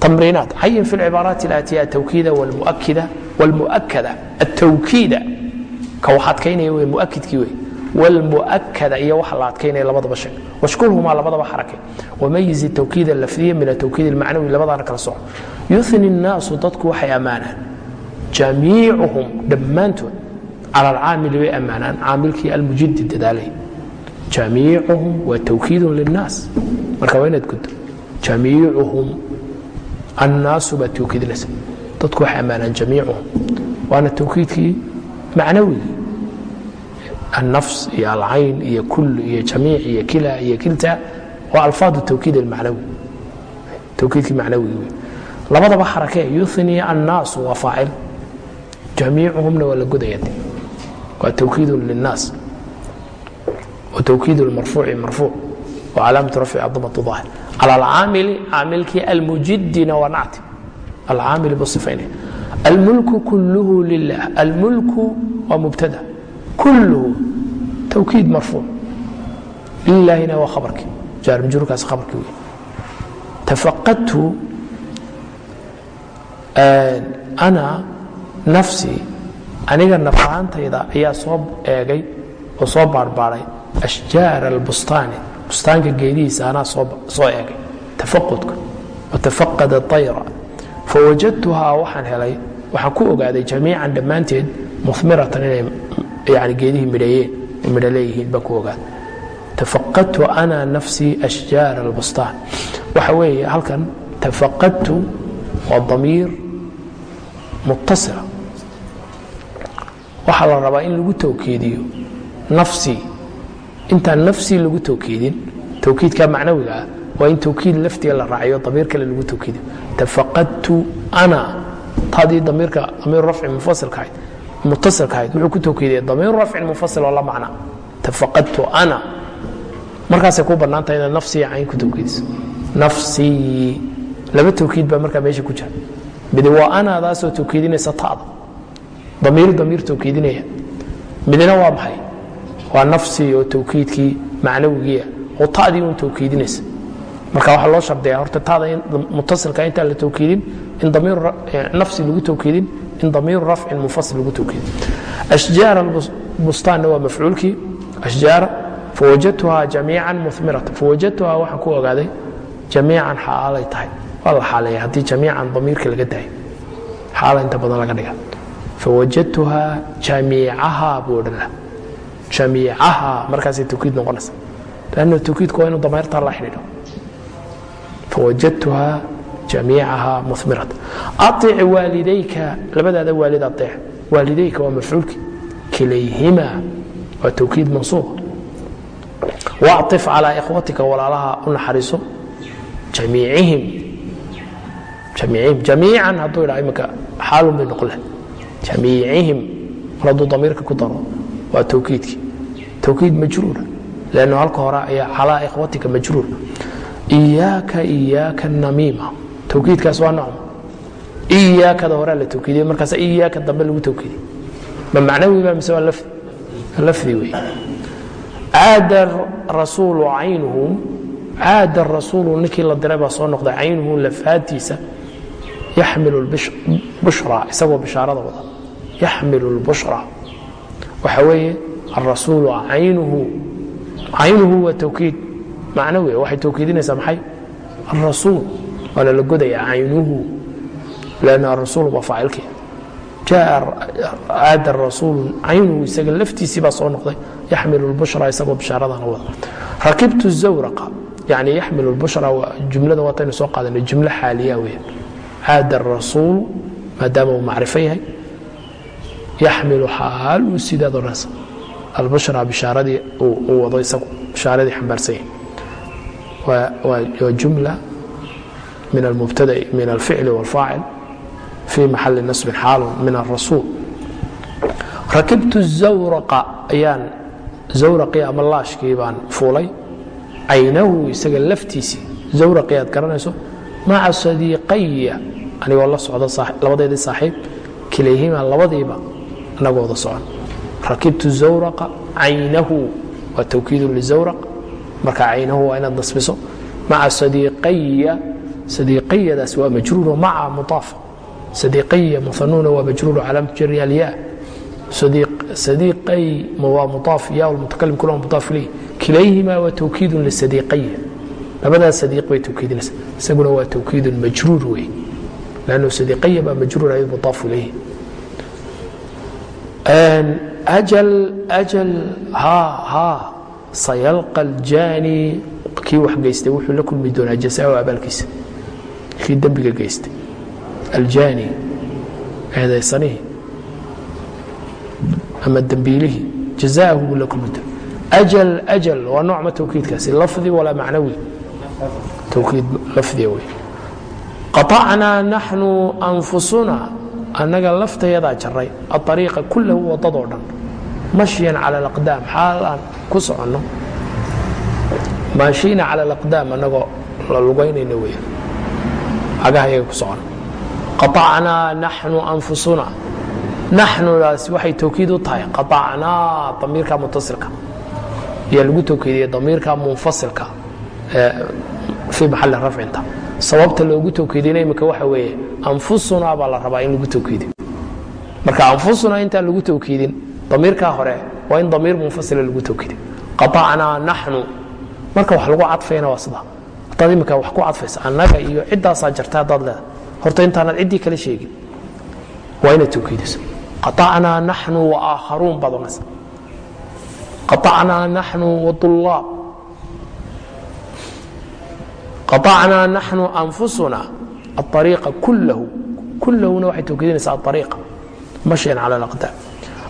tamriinaat cayin fi lcibaaraat alaatiya atawkiida wlmuakida wlmuakada atawkiida ka wax wey muakidkii wey wlmuakada iyo waxa la adkaynaya labadaba sheeg washkulhumaa labadaba xarake wamayiz tawkiid alafdiya min atawkiid almacnawi labadaana kala soco yuhni الnaasu dadku waxay ammaanaan jamiicuhum dhammaantood cala alcaamili bay ammaanaan caamilkii almujidi dadaalay jamiicuhum waa tawkiidun lilnaas marka waa inaad guddo jamiicuhum annaasu baad tawkiidinaysa dadku waxay ammaanaan jamiicuhum waana tawkiidkii macnawigii النفس iyo alcayn iyo kul iyo jamiic iyo kila iyo kilta waa alfaad tawkiid almacnawi tawkiidkii macnawigi wey labadaba xarakee yuhni annaasu waa faacil jamiicuhumna waa la godaya waa tawkiid lلnaas وتwkiid اmarfuuci marfuuc وcalaamaة rafci adamة ظaahir calى alcaamili caamilkii almujidina waa nacti alcaamil buu sifaynaya almulku kulluhu lilah almulku waa mubtada kulluhu tawkiid marfuuc lilaahina waa khabarkii jaarmajruurkaas khabarkii wey tafaqadtu ana nafsii aniga nafahaantayda ayaa soo eegay oo soo baarbaaray ashjaara albustaani. Bustaanka geedihiisa anaa soo eegay. Tafaqudka. Watafaqada ayra fawajadtuhaa waxaan helay waxaan ku ogaaday jamiican dhammaanteed mumiratan inay geedihii midheeyeen midho leeyihiin baan ku ogaaday tafaqadtu ana nafsii ashjaara albustaan waxa weeye halkan tafaqadtu waa damiir mutasila waxaa la rabaa in lagu tawkiidiyo nafsii intaan nafsii lagu tawkiidin tawkiidka macnawiga ah waa in tawkiid laftiga la raaciyo damiir kale lagu tawkiidiyo. Tafaqadtu ana. Tadii damiirka damiir rafci munfasilka ahayd mutasilka ahayd wuxuu ku tawkiidiyay damiir rafcin munfasil oo la macna. Tafaqadtu ana. Markaasay ku bannaantahay inaad nafsii cayn ku tawkiidiso nafsii laba tawkiid baa markaa meesha ku jira. Midi waa anaadaasoo tawkiidinaysa ta'da. Damiir damiir tawkiidinaya. Midina waa maxay? Waa nafsii oo tawkiidkii macnawigiia oo ta'dii un tawkiidinaysa. Marka waxaa loo shardiyaa horta ta'da mutasilka intaan la tawkiidin in damiir nafsi lagu tawkiidin in damiir rafcin munfasil lagu tawkiidin ashjaara bustaanna waa mafcuulkii. Ashjaara fawajadtuhaa jamiican mumiratan fawajadtuhaa waxaan ku ogaaday jamiican xaalay tahay. Waa la xaaleeya haddii jamiican damiirka laga daayo xaala inta badan laga dhiga fawajadtuhaa jamiicahaa buu odhan laha jamiicahaa markaasay tawkiid noqonaysa. Lanno tawkiidku waa inuu damayrtaa la xidhiidho. Fawajadtuhaa jamiicahaa mumiratan aic waalidayka labadaada waalid aeec waalidayka waa mafcuulki kilayhima waa tawkiid mansuuba waacif calaa ikhwatika walaalaha u naxariiso jamiicihim. Jamiicihim. Jamiican hadduu idhaa iminka xaalun bay noqon lahay jamiicihim. Mar hadduu damiirka ku daro waa tawkiidkii tawkiid majruura lanno halka hore ayaa calaa ikhwatika majruur. Iyaaka iyaaka namiima tawkiidkaas waa nocma iyaakada horaa la tawkiidiye markaas iyaaka dambe lagu tawkiidiye ma macnawi ba mise waa lafdi wey caada rasuulu caynuhu caada rasuulu ninkii la diray baa soo noqday caynuhu lafaatiisa yaxmilu bushra isagoo bishaarada wada. Yaxmilu lbushra. Waxa weeye arasuulu caynuhu caynuhu waa tawkiid. Macnawi waxay tawkiidinaysaa maxay? Arasuul waa lala godaya caynuhu lanna arasuul waa faacilkeeda jaa aada rasuulu caynuhu isaga laftiisii baa soo noqday yaxmilu lbushra isagoo bishaaradana wada rakibtu zawraqa yani yaxmilu lbushra jumlada waataynu soo qaadanay jumlo xaaliya weeyaan caada rasuulu maadaama uu macrifo yahay yaxmilu xaal uu odhanaysa albushra bishaaradii uu wado isagu bishaaradii xambaarsan yahay. Waa jumla min almubtada'i min alficli wاlfaacil fii maxali nasbin xaalun min alrasuul rakibtu zawraqa ayaan zawraqii ama laashkii baan fuulay caynahu isaga laftiisii zawraqii aad garanayso maca sadiiqaya anigoo la socda labadeedii saaxiib kilayhima labadiiba anagooda socon rakibtu zawraqa caynahu waa tawkiidu lizawraq marka caynahu waa inaad nasbiso maca sadiiqaya sadiiqayadaas waa majruuro maca mudaafa sadiiqaya muhanuuna waa majruuro calaamatu jari alyaa sadiiqay waa mudaaf yaa lmutakalim kulama mudaaf ilayh kilayhima waa tawkiidun lisadiiqaya labadaas sadiiq bay tawkiidinaysa isaguna waa tawkiidun majruur wey lannu sadiiqaya baa majruur ayad mudaaf ilayhi ajal haa sayalqa aljaani kii wax geystay wuxuu la kulmi doonaa jasaahu abaalkiisa kii dembiga geystay aljaani eedaysanihii ama dembiilihii jazaahu la kulmi doona ajal ajal waa noocma tawkiidkaasi lafdi walaa macnawi tawkiid lafdiya wey qaطacnaa naxnu anfusuna annaga laftayadaa jaray aariiqa kullahu wadadoo dhan mashyan cala alaqdaam xaal aan ku soconno maashiina cala alaqdaam annagoo la lugaynayna weya agaha iyaga ku socon qaacnaa naxnu anfusuna. Naxnudaas waxay towkiid u tahay. Qaacnaa damiirka mutasilka ayaa lagu towkiidiyey damiirka munfasilka fii maxalli rafcinta sababta loogu towkiidina imika waxa weeye anfusunaa baa la rabaa in lagu towkiidiyo marka anfusunaa intaan lagu towkiidin damiirkaa hore waa in damiir munfasila lagu towkiidiyo qaacnaa naxnu. Marka wax lagu cadfayana waa sidaa haddaad imika wax ku cadfaysa annaga iyo ciddaasaa jarta haddaad leedahay horta intaanaad ciddii kale sheegin waa inaad tawkiidiso qaطacnaa naxnu waaakharuun baad onaysa qaطacnaa naxnu waطulaab qaطacnaa naxnu anfusuna aariiqa kullahu kullahuna waxay tawkiidinaysaa aariiqa mashyan cala alaqdaam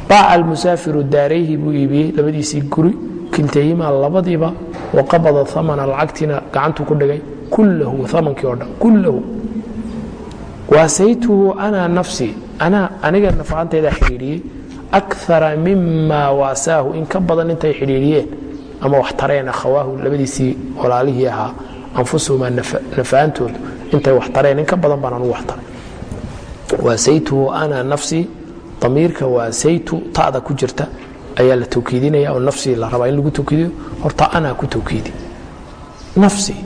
baaca almusaafiru daarayhi buu iibiyey labadiisii guri kiltayimaa labadiiba waqabada amana lacagtiina gacantuu ku dhigay kullahu amankii oo dhan kullahu. Waasaytuhu ana nafsii anaa aniga nafaantayda xidhiidhiyey akara mima waasaahu in ka badan intay xidhiidhiyeen ama wax akhawaahu labadiisii walaalihii ahaa anfusuhumaa nafaantoodu intay wax in ka badan baan anugu wax taray. Waasaytuhu ana nafsii damiirka waasaytu ta'da ku jirta ayaa la tawkiidinaya oo nafsii la rabaa in lagu tawkiidiyo. Horta anaa ku tawkiidi. Nafsii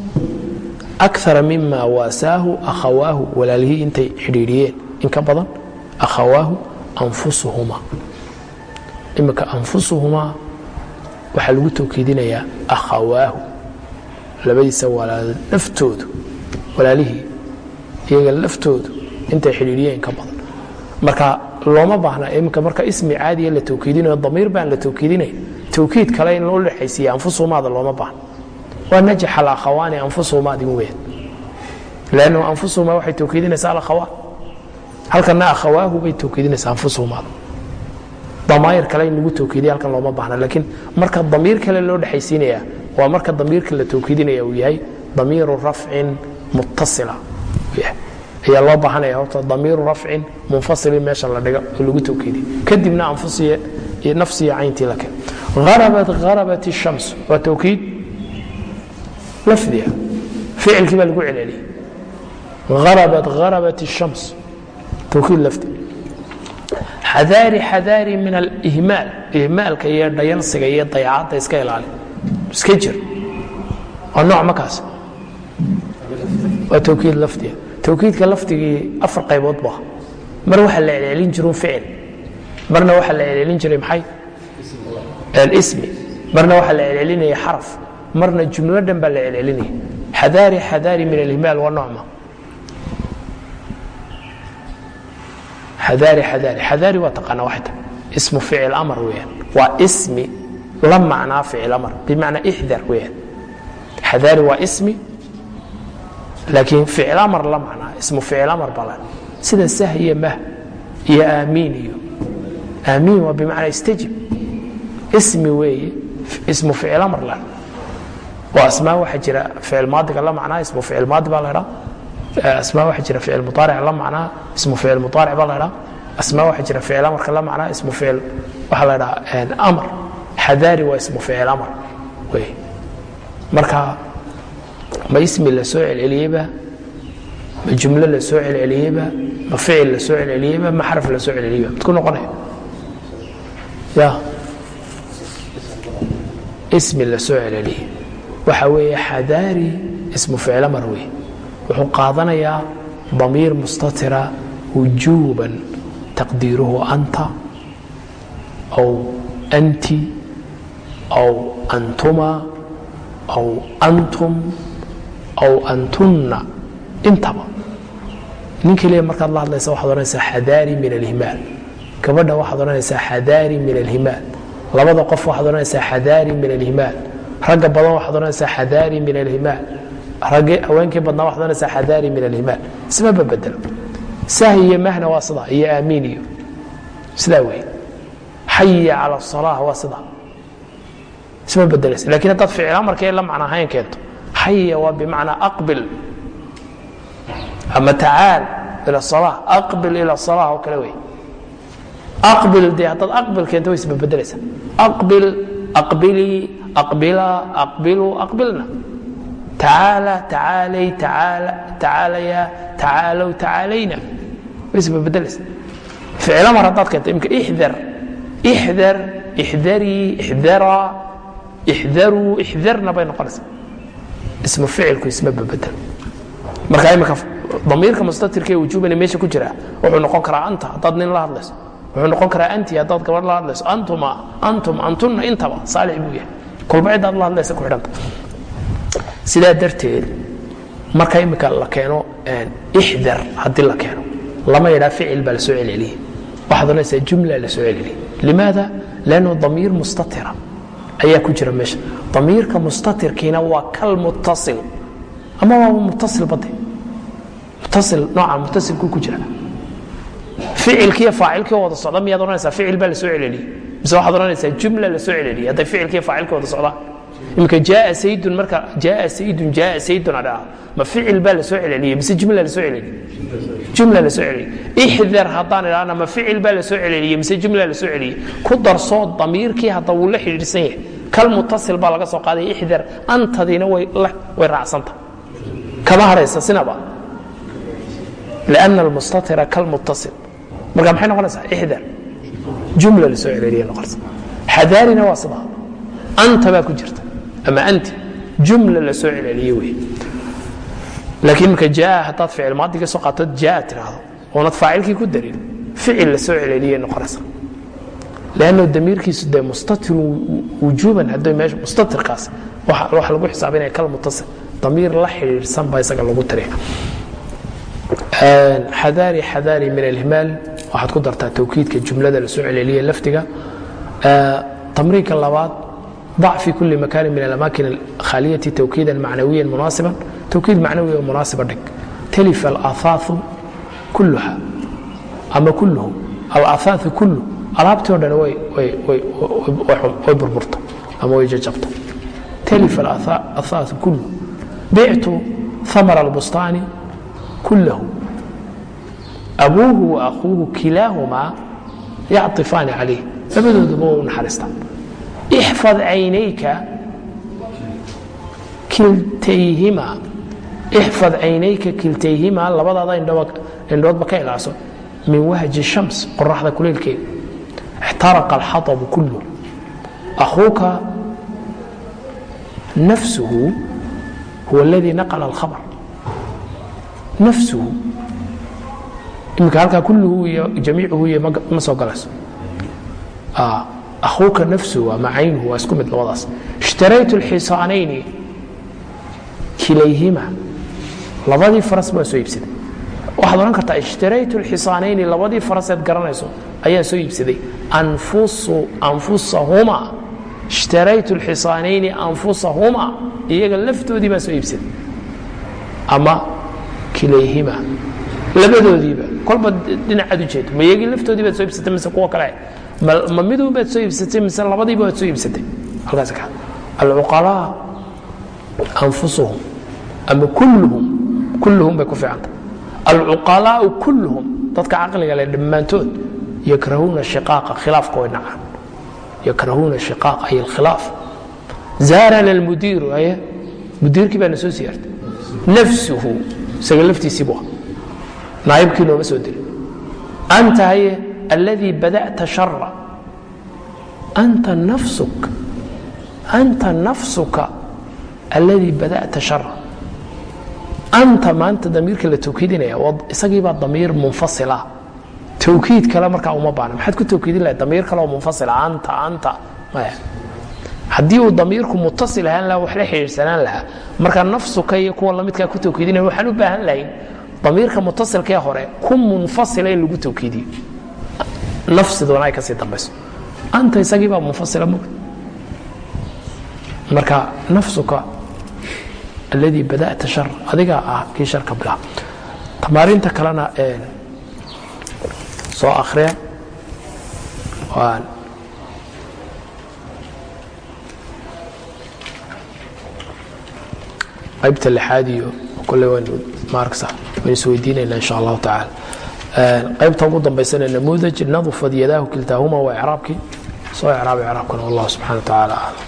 akara mima waasaahu akhawaahu walaalihii intay xidhiidhiyeen. In ka badan akhawaahu anfusuhumaa iminka anfusuhumaa waxaa lagu tawkiidinayaa akhawaahu. Labadiisa walaal laftoodu walaalihii iyaga laftoodu intay xidhiidhiyeen ka badan. Marka looma baahna iminka marka ismi caadiya la tawkiidinayo damiir baan la tawkiidinayn tawkiid kale in loo dhexaysiiya anfusuhumaada looma baahna. Waa najax alakhawaani anfusuhumaadin weyn. Lannu anfusuhumaa waxay tawkiidinaysaa alakhawaan halkana akhawaahu bay tawkiidinaysaa anfusuhumaada damaayir kale in lagu tawkiidiya halkan looma baahna laakiin marka damiir kale loo dhexaysiinaya waa marka damiirka la tawkiidinaya uu yahay damiiru rafcin mutasila ayaa loo baahanaya horta damiiru rafcin munfasilin meeshan la dhiga oo lagu towkeediy kadibna anfusiya iyo nafsiya cayntii la keen. Arabat harabat waa towkiid lafdi ah. ficilkii baa lagu celceliyey arabat harabat ishams towkiid lafdi. Xadaari xadaari min alihmaal. Ihmaalka iyo dhayansiga iyo dayacadda iska ilaali. Iska jir. Waa nooc makaas waa towkiid lafdia ah towkiidka laftigii afar qaybood ba mar waxaa la celcelin jirun ficil marna waxaa la celcelin jiray maxay? Alismi marna waxaa la celcelinaya xaraf marna jumlo dhan baa la celcelinaya xadaari xadaari min alihmaal waa noocma xadaari xadaari. Xadaari waa taqaana waxay tahay ismu ficil amar weeyaan. Waa ismi la macnaa ficil amar bimacnaa ixdar weeyaan. Xadaari waa ismi laakiin ficil amar la macnaa ismu ficil amar baa la sida sah iyo mah iyo aamiin iyo. Aamiin waa bimacnaa istajib ismi weeye ismu ficil amar la. Oo asmaa waxaa jira ficil maadiga la macnaa ismu ficil maadi baa la dhaa asmaa waxaa jira ficil muaaric la macnaa ismu ficil muaaric baa la dhaa asmaa waxaa jira ficil amarka la macnaa ismu ficil waxaa la dhaa amar. Xadaari waa ismu ficil amar. Wey marka ma ismi la celceliyeyba ma jumlo la celceliyeyba ma ficil la celceliyeyba ma xaraf la soo celceliyeyba mid ku noqonaya ya. Ismi la celceliyey waxa weeye xadaari ismu ficil amar wey wuxuu qaadanayaa damiir mustatira wujuuban taqdiiruhu anta aw anti aw antuma aw antum aw antunna intaba nin keliya markaad la hadlaysa waxaad odhanaysaa xadaari min alhimaal gabadha waxaad odhanaysaa xadaari min alhimaal labada qof waxaad odhanaysaa xadaari min alhimaal ragga badan waxaad odhanaysaa xadaari min alhimaal haweenkii badnaa waxaad odhanaysaa xadaari min alhimaal ismaba bedelo sah iyo mahna waa sidaa iyo aamiin iyo sidaa wey xaya cala asalaa waa sidaa isma bedelaysa laakiin haddaad ficil amarkee la macna ahayn keento xaya waa bimacnaa aqbil. Ama tacaal ila salaa aqbil ila salaa oo kale wey. Aqbil dee haddaad aqbil keento way isma bedelaysa aqbil aqbilii aqbila aqbilu aqbilna. Tacaala tacaalay tacaalaya tacaalow tacaalayna way isma bedelaysa ficil amar haddaad keento imka ixdar ixdar ixdarii ixdara ixdaruu ixdarna bay noqonaysaa ismu ficilku isma babedel marka imika damiirka mustatirka ee wujuubana meesha ku jira wuxuu noqon karaa anta haddaad nin la hadlayso. Wuxuu noqon karaa anti haddaad gabadh la hadlayso. Antuma antum antunna intaba saalix buu yahay. Kolba ciddaad la hadlaysa ku xidhanta sidaa darteed marka imika la keeno ixdar haddii la keeno lama yidhaa ficil baa la soo celceliyey waxaad odhanaysaa jumla la soo celceliyey limaada? Lannu damiir mustatira ayaa ku jira meesha. Damiirka mustatirkiina waa kal muttasil ama waaba muttasil bade muttasil nooca muttasilku ku jira. Ficilkiiyo faacilkii wada socda miyaad odhanaysaa? Ficil baa la soo celceliyey mise waxaad odhanaysaa? Jumla la soo celceliyey hadday ficilkiiyo faacilkii wada socdaan imika jaaa saydun marka jaaa saydun jaaa saydun adhaa ma ficil baa soo celceliyey mise jumla la soo celceliyey jumla la soo celceliyey ixdar haddaan idhaahna ma ficil baa soo celceliyey mise jumla la soo celceliyey ku darsoo damiirkii hadda wuu la xidhiidhsan yahay. Kal mutasil baa laga soo qaadaya ixdar antadiina way way raacsanta kama haraysa sinaba lianna almustatira kalmuttasil. Marka maxay noqonaysaa? Ixdar jumla la soo celceliyay noqonaysa xadaarina waa sida anta baa ama anti jumla la soo celeliye wey. Laakiin marka jaa haddaad ficil maadiga soo qaatood jaa tiraahdo oonad faacilkii ku darin ficil la soo celeliye noqonaysa lanno damiirkiisu dee mustatirun wujuuban hadday meesha mustatirkaas waxa lagu xisaabinaya kal mutasil damiir la xidhiidhsan baa isaga lagu tiriya xadaari xadaari min alhimaal waxaad ku dartaa tawkiidka jumlada la soo celeliya lafdiga. Tamriinka labaad ضع في كل مكان من الأماكن الخالية توكيدا معنويا مناسبا توكيد معنوي ومناسبا لك تلف الأثاث كلها أما كله الأثاث كله alaabtii o dhan way burburta ama way jajabta talif aلأثاث كله bictu ثمر البسطاaن كله أبوه وأخوه كiلاahما يعطفاaن عليه labadooduba wa u naxariistaan ixfad caynayka kiltayhimaa ixfad caynayka kiltayhimaa labadaada indhoodba ka ilaaqso min wahji shams qoraxda kuleylkeeda ixtaraqa alxatabu kullu akhuuka nafsuhu huwa aladii naqla alkhabar nafsuhu imika halkaa kulluhu iyo jamiicuhu iyo ma soo galayso akhuuka nafsuhu ama caynuhu waa isku mid labadaas ishtaraytu alxisaanayni kilayhima labadii faras baan soo iibsaday waxaad odhan kartaa ishtaraytu alxisaanayni labadii faraseed garanayso ayaan soo iibsaday anfusahuma ishtaraytu alxisaanayni anfusahuma iyaga laftoodii baan soo iibsaday ama kilayhima labadoodiiba kolba dhinacaad ujeedo ma iyagii laftoodii baad soo iibsatay mise kuwa kale ma midun baad soo iibsatay mise labadiiba waad soo iibsatay halkaas ka alcuqalaa anfusuhum ama kulluhum kulluhum bay ku fiicanta alcuqalaau kulluhum dadka caqliga leh dhammaantood yakrahuuna shiqaaqa khilaafka way nacaan yakrahuuna shiqaaqa ay alkhilaaf zaarana almudiiru aye mudiirkii baana soo siyaartay nafsuhu isaga laftiisii bu naayibkii nooma soo dirin anta haye alladii bada'ta shara anta nafsuk anta nafsuka alladii bada'ta shara anta maanta damiirka la tawkiidinaya isagiibaa damiir munfasila tawkiid kale markaa uma baana maxaad ku tawkiidin lahay damiir kale munfasila anta anta maya haddii uu damiirku mutasil ahaan laha wax la xidhiidhsanaan lahaa marka nafsuka iyo kuwa lamidkaa ku tawkiidinaya waxaan u baahan lahayn damiirka mutasilkee hore ku munfasila in lagu tawkiidiyo nafsidoona ay ka sii dambayso. Anta isagiibaa munfasila mug. Marka nafsuka alladii bada'ta shar adigaa ah kii sharka bilaa tamaarinta kalena soo akhriya waan qaybta lixaad iyo kole waynu maarksa waynu isweydiinayna insha allahu tacaala qaybta ugu dambaysana namuudaj nadufad yadaahu kiltaahuma waa icraabkii. Soo icraab icraabkana wallahu subxana wa tacaala aclam